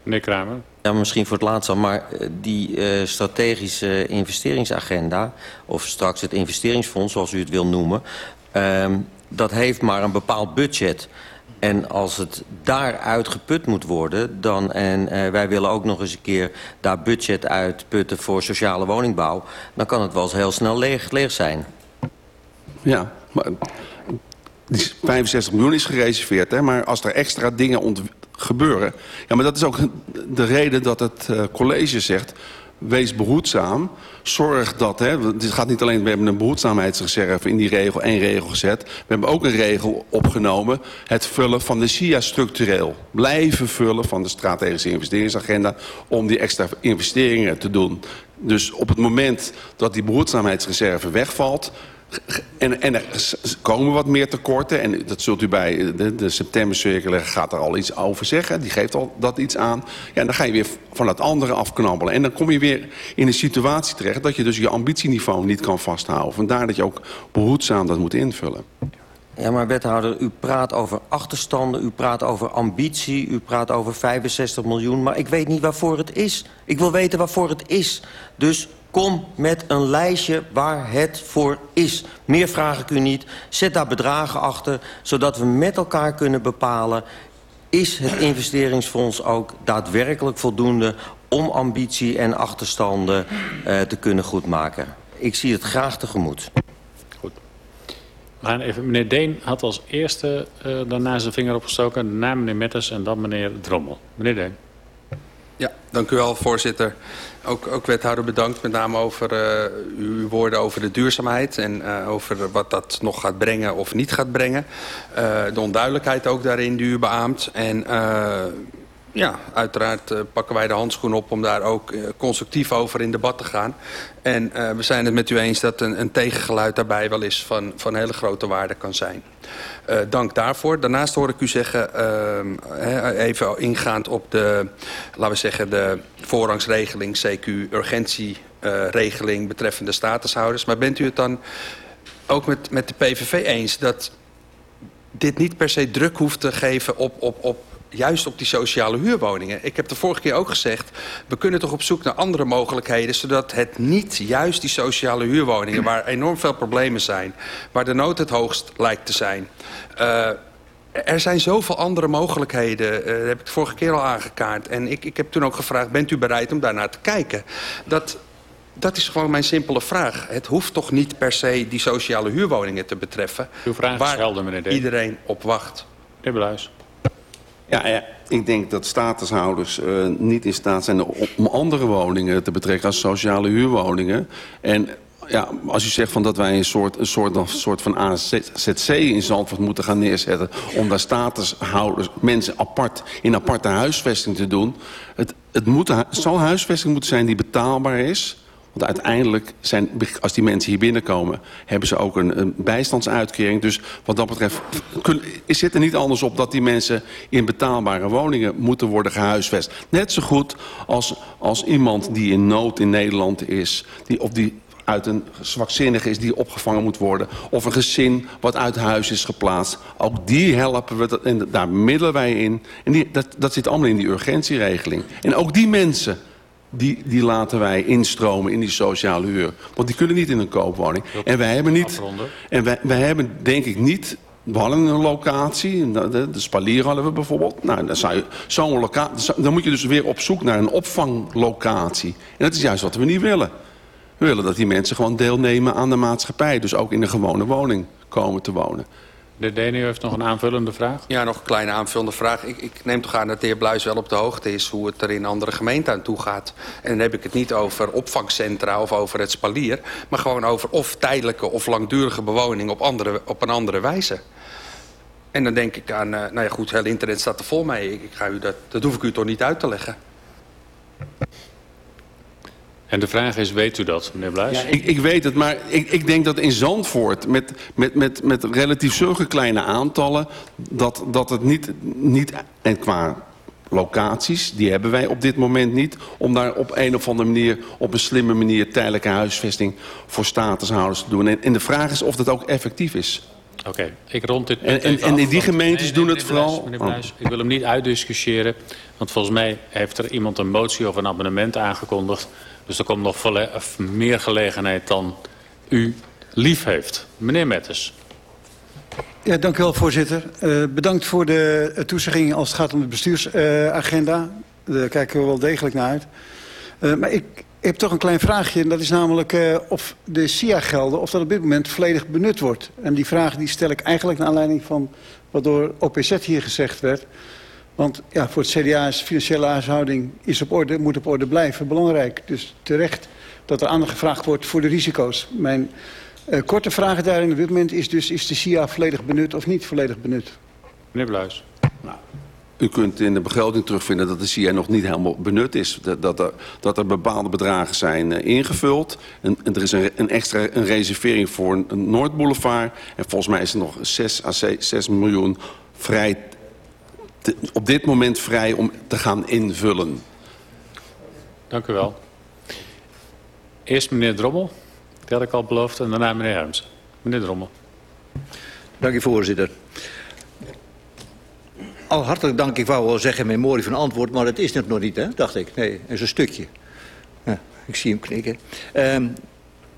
Meneer Kramer. Ja, misschien voor het laatst al, maar eh, die uh, strategische investeringsagenda... of straks het investeringsfonds, zoals u het wil noemen... Uh, dat heeft maar een bepaald budget. En als het daaruit geput moet worden... Dan, en uh, wij willen ook nog eens een keer daar budget uitputten voor sociale woningbouw... dan kan het wel eens heel snel leeg, leeg zijn. Ja, maar die 65 miljoen is gereserveerd. Hè? Maar als er extra dingen gebeuren... Ja, maar dat is ook de reden dat het uh, college zegt... wees behoedzaam. Zorg dat, hè, het gaat niet alleen... we hebben een behoedzaamheidsreserve in die regel één regel gezet. We hebben ook een regel opgenomen... het vullen van de SIA structureel. Blijven vullen van de strategische investeringsagenda... om die extra investeringen te doen. Dus op het moment dat die behoedzaamheidsreserve wegvalt en, en, er komen wat meer tekorten. En dat zult u bij de, de septembercirculaire gaat er al iets over zeggen. Die geeft al dat iets aan. Ja, en dan ga je weer van het andere afknabbelen. En dan kom je weer in een situatie terecht... dat je dus je ambitieniveau niet kan vasthouden. Vandaar dat je ook behoedzaam dat moet invullen. Ja, maar wethouder, u praat over achterstanden, u praat over ambitie... u praat over 65 miljoen, maar ik weet niet waarvoor het is. Ik wil weten waarvoor het is. Dus Kom met een lijstje waar het voor is. Meer vraag ik u niet. Zet daar bedragen achter, zodat we met elkaar kunnen bepalen... is het investeringsfonds ook daadwerkelijk voldoende... om ambitie en achterstanden uh, te kunnen goedmaken. Ik zie het graag tegemoet. Goed. Meneer Deen had als eerste uh, daarna zijn vinger opgestoken. Daarna meneer Metters en dan meneer Drommel. Meneer Deen. Ja, dank u wel, voorzitter. Ook, ook wethouder bedankt, met name over uh, uw woorden over de duurzaamheid... en uh, over wat dat nog gaat brengen of niet gaat brengen. Uh, de onduidelijkheid ook daarin die u beaamt. En ja, uiteraard uh, pakken wij de handschoen op om daar ook uh, constructief over in debat te gaan. En uh, we zijn het met u eens dat een, een tegengeluid daarbij wel eens van, van hele grote waarde kan zijn. dank daarvoor. Daarnaast hoor ik u zeggen, even ingaand op de, laten we zeggen, de voorrangsregeling, CQ, urgentieregeling betreffende statushouders. Maar bent u het dan ook met, met de PVV eens dat dit niet per se druk hoeft te geven op, op, op juist op die sociale huurwoningen. Ik heb de vorige keer ook gezegd... we kunnen toch op zoek naar andere mogelijkheden... zodat het niet juist die sociale huurwoningen... waar enorm veel problemen zijn... waar de nood het hoogst lijkt te zijn... Uh, er zijn zoveel andere mogelijkheden. Uh, dat heb ik de vorige keer al aangekaart. En ik, ik heb toen ook gevraagd, bent u bereid om daarnaar te kijken? Dat, dat is gewoon mijn simpele vraag. Het hoeft toch niet per se die sociale huurwoningen te betreffen... Uw vraag waar is helder, meneer Deen. iedereen op wacht. Meneer Bluis. Ja, ja, ik denk dat statushouders uh, niet in staat zijn om andere woningen te betrekken als sociale huurwoningen. En ja, als u zegt van dat wij een soort, een soort, een soort van AZC in Zandvoort moeten gaan neerzetten... om daar statushouders, mensen apart, in aparte huisvesting te doen... Het, het, moet, het zal huisvesting moeten zijn die betaalbaar is... Want uiteindelijk, zijn, als die mensen hier binnenkomen... hebben ze ook een, bijstandsuitkering. Dus wat dat betreft kun, zit er niet anders op... dat die mensen in betaalbare woningen moeten worden gehuisvest. Net zo goed als, als iemand die in nood in Nederland is... Die, of die uit een zwakzinnige is die opgevangen moet worden. Of een gezin wat uit huis is geplaatst. Ook die helpen we, en daar middelen wij in. En die, dat, dat zit allemaal in die urgentieregeling. En ook die mensen die, die laten wij instromen in die sociale huur. Want die kunnen niet in een koopwoning. En wij hebben niet... En wij, wij hebben denk ik niet... We hadden een locatie, de, de Spalier hadden we bijvoorbeeld. Nou, dan, zou je, zo'n locatie, dan moet je dus weer op zoek naar een opvanglocatie. En dat is juist wat we niet willen. We willen dat die mensen gewoon deelnemen aan de maatschappij. Dus ook in een gewone woning komen te wonen. De DNU heeft nog een aanvullende vraag. Ja, nog een kleine aanvullende vraag. Ik, ik, neem toch aan dat de heer Bluis wel op de hoogte is... hoe het er in andere gemeenten aan toe gaat. En dan heb ik het niet over opvangcentra of over het spalier... maar gewoon over of tijdelijke of langdurige bewoning op, andere, op een andere wijze. En dan denk ik aan... Uh, nou ja, goed, heel internet staat er vol mee. Ik, ik ga u dat, dat hoef ik u toch niet uit te leggen. En de vraag is, weet u dat, meneer Bluis? Ja, ik, ik weet het, maar ik, ik denk dat in Zandvoort... met, met, met, met relatief zulke kleine aantallen... dat, dat het niet, niet... en qua locaties, die hebben wij op dit moment niet... om daar op een of andere manier, op een slimme manier... tijdelijke huisvesting voor statushouders te doen. En, en de vraag is of dat ook effectief is. Oké, ik rond dit En, punt en, en af, in die gemeentes Nee, nee, doen het vooral... Meneer Oh. Bluis, Ik wil hem niet uitdiscussiëren, want volgens mij heeft er iemand een motie of een abonnement aangekondigd. Dus er komt nog meer gelegenheid dan u lief heeft. Meneer Metters. Ja, dank u wel, voorzitter. Uh, bedankt voor de uh, toezegging als het gaat om de bestuursagenda. Uh, Daar kijken we wel degelijk naar uit. Uh, maar ik heb toch een klein vraagje. En dat is namelijk of de SIA-gelden... of dat op dit moment volledig benut wordt. En die vraag die stel ik eigenlijk naar aanleiding van... wat door OPZ hier gezegd werd. Want ja, voor het CDA is financiële huishouding is op orde, moet op orde blijven. Belangrijk. Dus terecht dat er aandacht gevraagd wordt voor de risico's. Mijn uh, korte vraag daarin op dit moment is dus... is de SIA volledig benut of niet volledig benut? Meneer Bluis. Nou, u kunt in de begroting terugvinden dat de SIA nog niet helemaal benut is. Dat, dat, er, dat er bepaalde bedragen zijn uh, ingevuld. En, en, er is een, een extra een reservering voor een, een Noordboulevard. En volgens mij is er nog 6 à 6 miljoen vrij... Op dit moment vrij om te gaan invullen. Dank u wel. Eerst meneer Drommel. Dat had ik al beloofd. En daarna meneer Herms. Meneer Drommel. Dank u, voorzitter. Al hartelijk dank, ik wou wel zeggen memorie van antwoord... maar dat is het nog niet, hè, dacht ik. Nee, dat is een stukje. Ja, ik zie hem knikken. Um,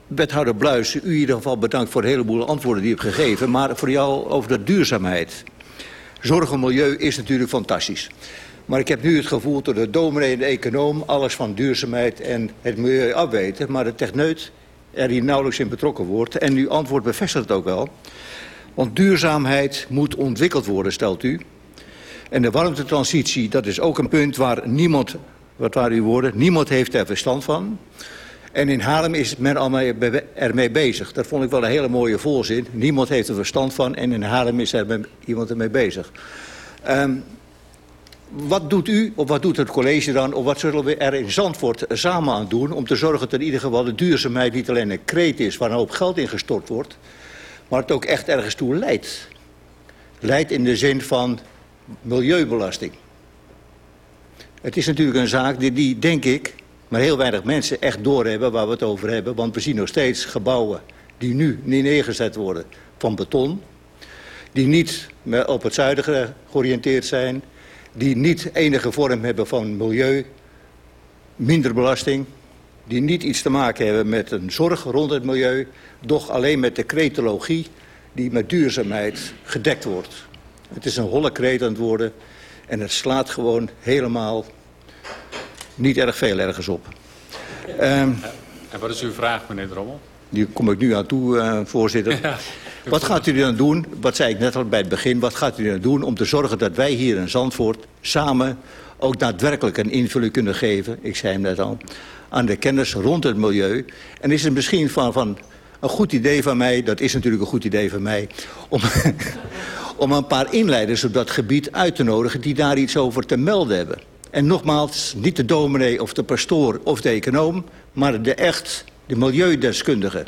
wethouder Bluis, u in ieder geval bedankt voor een heleboel antwoorden die u hebt gegeven... maar voor jou over de duurzaamheid. Zorg en milieu is natuurlijk fantastisch. Maar ik heb nu het gevoel dat de dominee en de econoom... alles van duurzaamheid en het milieu afweten... maar de techneut er hier nauwelijks in betrokken wordt. En uw antwoord bevestigt het ook wel. Want duurzaamheid moet ontwikkeld worden, stelt u. En de warmtetransitie, dat is ook een punt waar niemand, wat waren uw woorden, niemand heeft er verstand van. En in Haarlem is men al mee, ermee bezig. Dat vond ik wel een hele mooie volzin. Niemand heeft er verstand van en in Haarlem is er iemand ermee bezig. Um, wat doet u, of wat doet het college dan, of wat zullen we er in Zandvoort samen aan doen... om te zorgen dat in ieder geval de duurzaamheid niet alleen een kreet is... waar een hoop geld in gestort wordt, maar het ook echt ergens toe leidt. Leidt in de zin van milieubelasting. Het is natuurlijk een zaak die, die, denk ik, maar heel weinig mensen echt doorhebben waar we het over hebben. Want we zien nog steeds gebouwen die nu niet neergezet worden van beton. Die niet op het zuiden georiënteerd zijn. Die niet enige vorm hebben van milieu, minder belasting. Die niet iets te maken hebben met een zorg rond het milieu. Doch alleen met de cretologie die met duurzaamheid gedekt wordt. Het is een holle kreet aan het worden. En het slaat gewoon helemaal niet erg veel ergens op. Um, en wat is uw vraag, meneer Drommel? Die kom ik nu aan toe, uh, voorzitter. [LAUGHS] Ja, wat gaat u dan doen, wat zei ik net al bij het begin... wat gaat u dan doen om te zorgen dat wij hier in Zandvoort... samen ook daadwerkelijk een invulling kunnen geven... ik zei hem net al, aan de kennis rond het milieu. En is het misschien van, van een goed idee van mij... dat is natuurlijk een goed idee van mij... om, [LAUGHS] om een paar inleiders op dat gebied uit te nodigen... die daar iets over te melden hebben. En nogmaals, niet de dominee of de pastoor of de econoom... maar de echt, de milieudeskundige.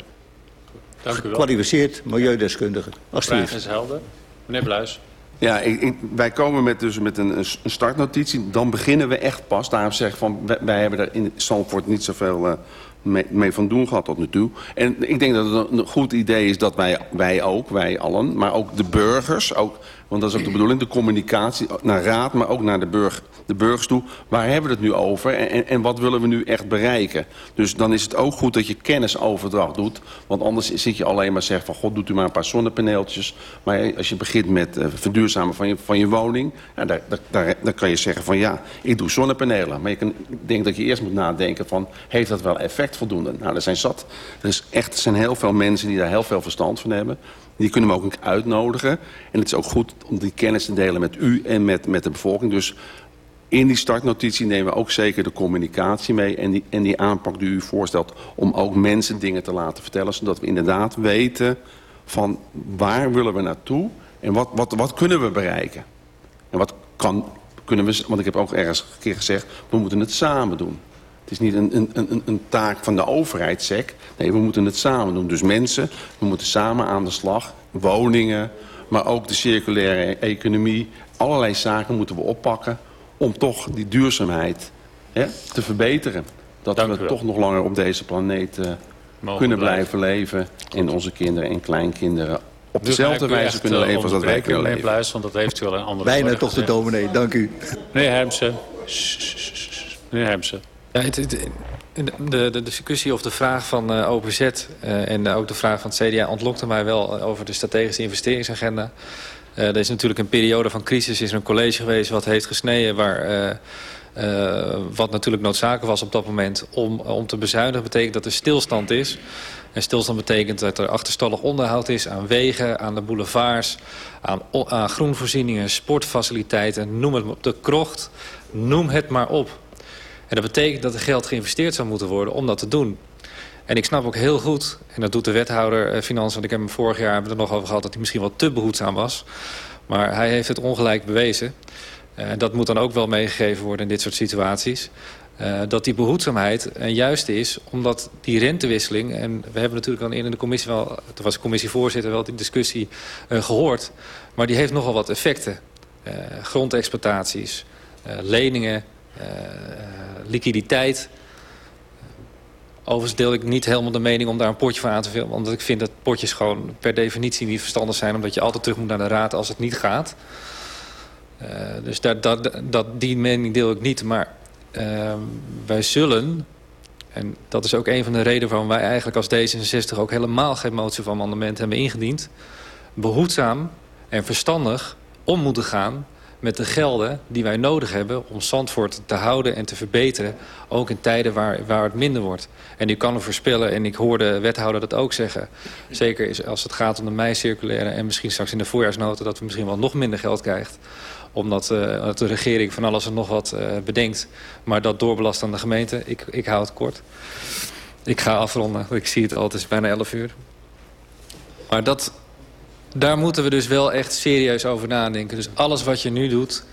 Dank u wel. Gekwalificeerd milieudeskundige. Alsjeblieft. Vraag is helder. Meneer Bluis. Ja, ik, ik, wij komen met, dus met een, een startnotitie. Dan beginnen we echt pas. Daarom zeg ik van, wij, wij hebben er in Zandvoort niet zoveel uh, mee, mee van doen gehad tot nu toe. En ik denk dat het een goed idee is dat wij, wij ook, wij allen, maar ook de burgers, ook, want dat is ook de bedoeling, de communicatie naar raad, maar ook naar de, burg, de burgers toe. Waar hebben we het nu over en, en, wat willen we nu echt bereiken? Dus dan is het ook goed dat je kennisoverdracht doet. Want anders zit je alleen maar zeggen van, god, doet u maar een paar zonnepaneeltjes. Maar als je begint met uh, verduurzamen van je, van je woning, ja, daar, daar, daar kan je zeggen van, ja, ik doe zonnepanelen. Maar ik denk dat je eerst moet nadenken van, heeft dat wel effect voldoende? Nou, er zijn zat. Er, is echt, er zijn heel veel mensen die daar heel veel verstand van hebben. Die kunnen we ook uitnodigen. En het is ook goed om die kennis te delen met u en met, met de bevolking. Dus in die startnotitie nemen we ook zeker de communicatie mee... En die, en die aanpak die u voorstelt om ook mensen dingen te laten vertellen... zodat we inderdaad weten van waar willen we naartoe... en wat, wat, wat kunnen we bereiken. En wat kan, kunnen we... Want ik heb ook ergens een keer gezegd, we moeten het samen doen. Het is niet een, een, een, een taak van de overheid, SEC. Nee, we moeten het samen doen. Dus mensen, we moeten samen aan de slag. Woningen, maar ook de circulaire economie. Allerlei zaken moeten we oppakken om toch die duurzaamheid hè, te verbeteren. Dat Dank we toch nog langer op deze planeet uh, kunnen blijven. blijven leven. En onze kinderen en kleinkinderen op dezelfde wijze kunnen eh, leven als dat wij kunnen meneer leven. Bluis, want dat heeft u al een andere Bijna toch de dominee, dank u. Meneer Hermsen. Meneer Hermsen. Ja, de, de, discussie of de vraag van eh OPZ eh, en ook de vraag van het CDA ontlokte mij wel eh, over de strategische investeringsagenda. Eh er is natuurlijk een periode van crisis, is er een college geweest wat heeft gesneden waar... wat natuurlijk noodzakelijk was op dat moment om, om te bezuinigen... betekent dat er stilstand is. En stilstand betekent dat er achterstallig onderhoud is aan wegen, aan de boulevards... aan, groenvoorzieningen, sportfaciliteiten, noem het op. De krocht, noem het maar op. En dat betekent dat er geld geïnvesteerd zou moeten worden om dat te doen. En ik snap ook heel goed, en dat doet de wethouder eh, Financiën... want ik heb hem vorig jaar er nog over gehad... dat hij misschien wel te behoedzaam was. Maar hij heeft het ongelijk bewezen. Eh, dat moet dan ook wel meegegeven worden in dit soort situaties. Eh, dat die behoedzaamheid een juiste is, omdat die rentewisseling... en we hebben natuurlijk al in de commissie wel... toen was de commissievoorzitter wel die discussie eh, gehoord... maar die heeft nogal wat effecten. Grondexploitaties, leningen, liquiditeit... Overigens deel ik niet helemaal de mening om daar een potje voor aan te vullen. Omdat ik vind dat potjes gewoon per definitie niet verstandig zijn. Omdat je altijd terug moet naar de raad als het niet gaat. Uh, dus dat, dat, dat, die mening deel ik niet. Maar uh, wij zullen, en dat is ook een van de redenen waarom wij eigenlijk als D66 ook helemaal geen motie van amendement hebben ingediend. Behoedzaam en verstandig om moeten gaan met de gelden die wij nodig hebben om Zandvoort te houden en te verbeteren. Ook in tijden waar, waar het minder wordt. En u kan er voorspellen, en ik hoor de wethouder dat ook zeggen... zeker als het gaat om de mei-circulaire en misschien straks in de voorjaarsnota... dat we misschien wel nog minder geld krijgen omdat uh, de regering van alles en nog wat uh, bedenkt... maar dat doorbelast aan de gemeente. Ik, ik hou het kort. Ik ga afronden. Ik zie het al, het is bijna 11 uur. Maar dat, daar moeten we dus wel echt serieus over nadenken. Dus alles wat je nu doet,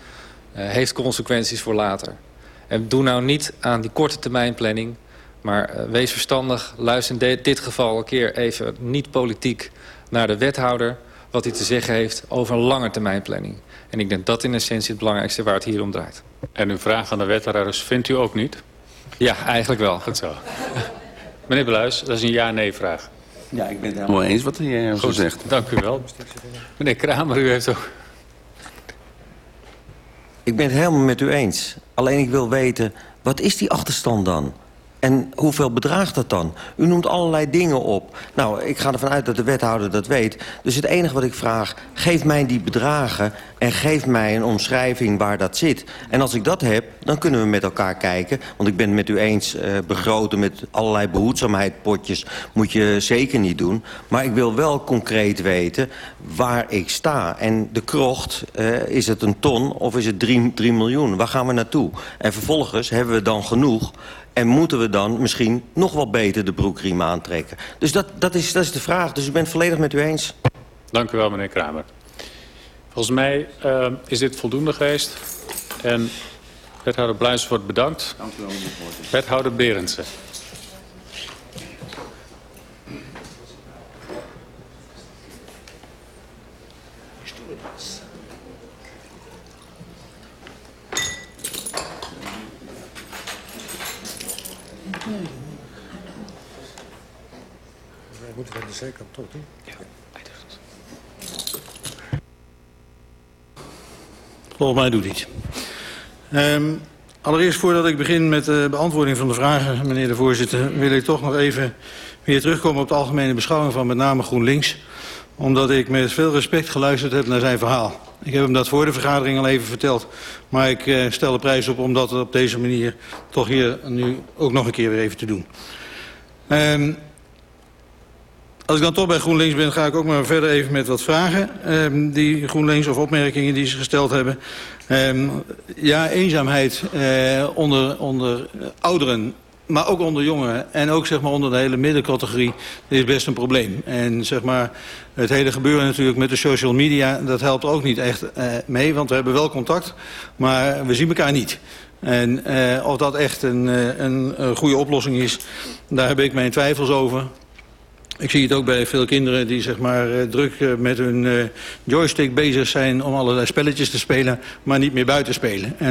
uh, heeft consequenties voor later. En doe nou niet aan die korte termijn planning... maar uh, wees verstandig, luister in dit geval een keer even niet politiek... naar de wethouder, wat hij te zeggen heeft over een lange termijn planning. En ik denk dat in essentie het belangrijkste waar het hier om draait. En uw vraag aan de wethouders vindt u ook niet? Ja, eigenlijk wel. Goed zo. Meneer Bluis, dat is een ja-nee-vraag. Ja, ik ben het helemaal eens wat hij zo zegt. Dank u wel. Meneer Kramer, u heeft ook... Ik ben het helemaal met u eens. Alleen ik wil weten, wat is die achterstand dan? En hoeveel bedraagt dat dan? U noemt allerlei dingen op. Nou, ik ga ervan uit dat de wethouder dat weet. Dus het enige wat ik vraag, geef mij die bedragen... en geef mij een omschrijving waar dat zit. En als ik dat heb, dan kunnen we met elkaar kijken. Want ik ben het met u eens, uh, begroten met allerlei behoedzaamheidpotjes... moet je zeker niet doen. Maar ik wil wel concreet weten waar ik sta. En de krocht, uh, is het een ton of is het 3 miljoen? Waar gaan we naartoe? En vervolgens hebben we dan genoeg... En moeten we dan misschien nog wel beter de broekriem aantrekken? Dus dat, dat, is, dat is de vraag. Dus ik ben het volledig met u eens. Dank u wel, meneer Kramer. Volgens mij uh, is dit voldoende geweest. En wethouder Bluis wordt bedankt. Dank u wel, meneer voorzitter. Wethouder Berendsen. Moeten de zijkant toch doen? Ja. Volgens mij doet hij het. Um, allereerst voordat ik begin met de beantwoording van de vragen, meneer de voorzitter, wil ik toch nog even weer terugkomen op de algemene beschouwing van met name GroenLinks. Omdat ik met veel respect geluisterd heb naar zijn verhaal. Ik heb hem dat voor de vergadering al even verteld. Maar ik uh, stel de prijs op om dat op deze manier toch hier nu ook nog een keer weer even te doen. Um, als ik dan toch bij GroenLinks ben, ga ik ook maar verder even met wat vragen. Um, die GroenLinks of opmerkingen die ze gesteld hebben. Um, ja, eenzaamheid uh, onder, onder ouderen, maar ook onder jongeren. En ook zeg maar onder de hele middencategorie is best een probleem. En zeg maar het hele gebeuren natuurlijk met de social media, dat helpt ook niet echt uh, mee. Want we hebben wel contact, maar we zien elkaar niet. En uh, of dat echt een, een goede oplossing is, daar heb ik mijn twijfels over. Ik zie het ook bij veel kinderen die zeg maar, uh, druk uh, met hun uh, joystick bezig zijn om allerlei spelletjes te spelen, maar niet meer buiten spelen. En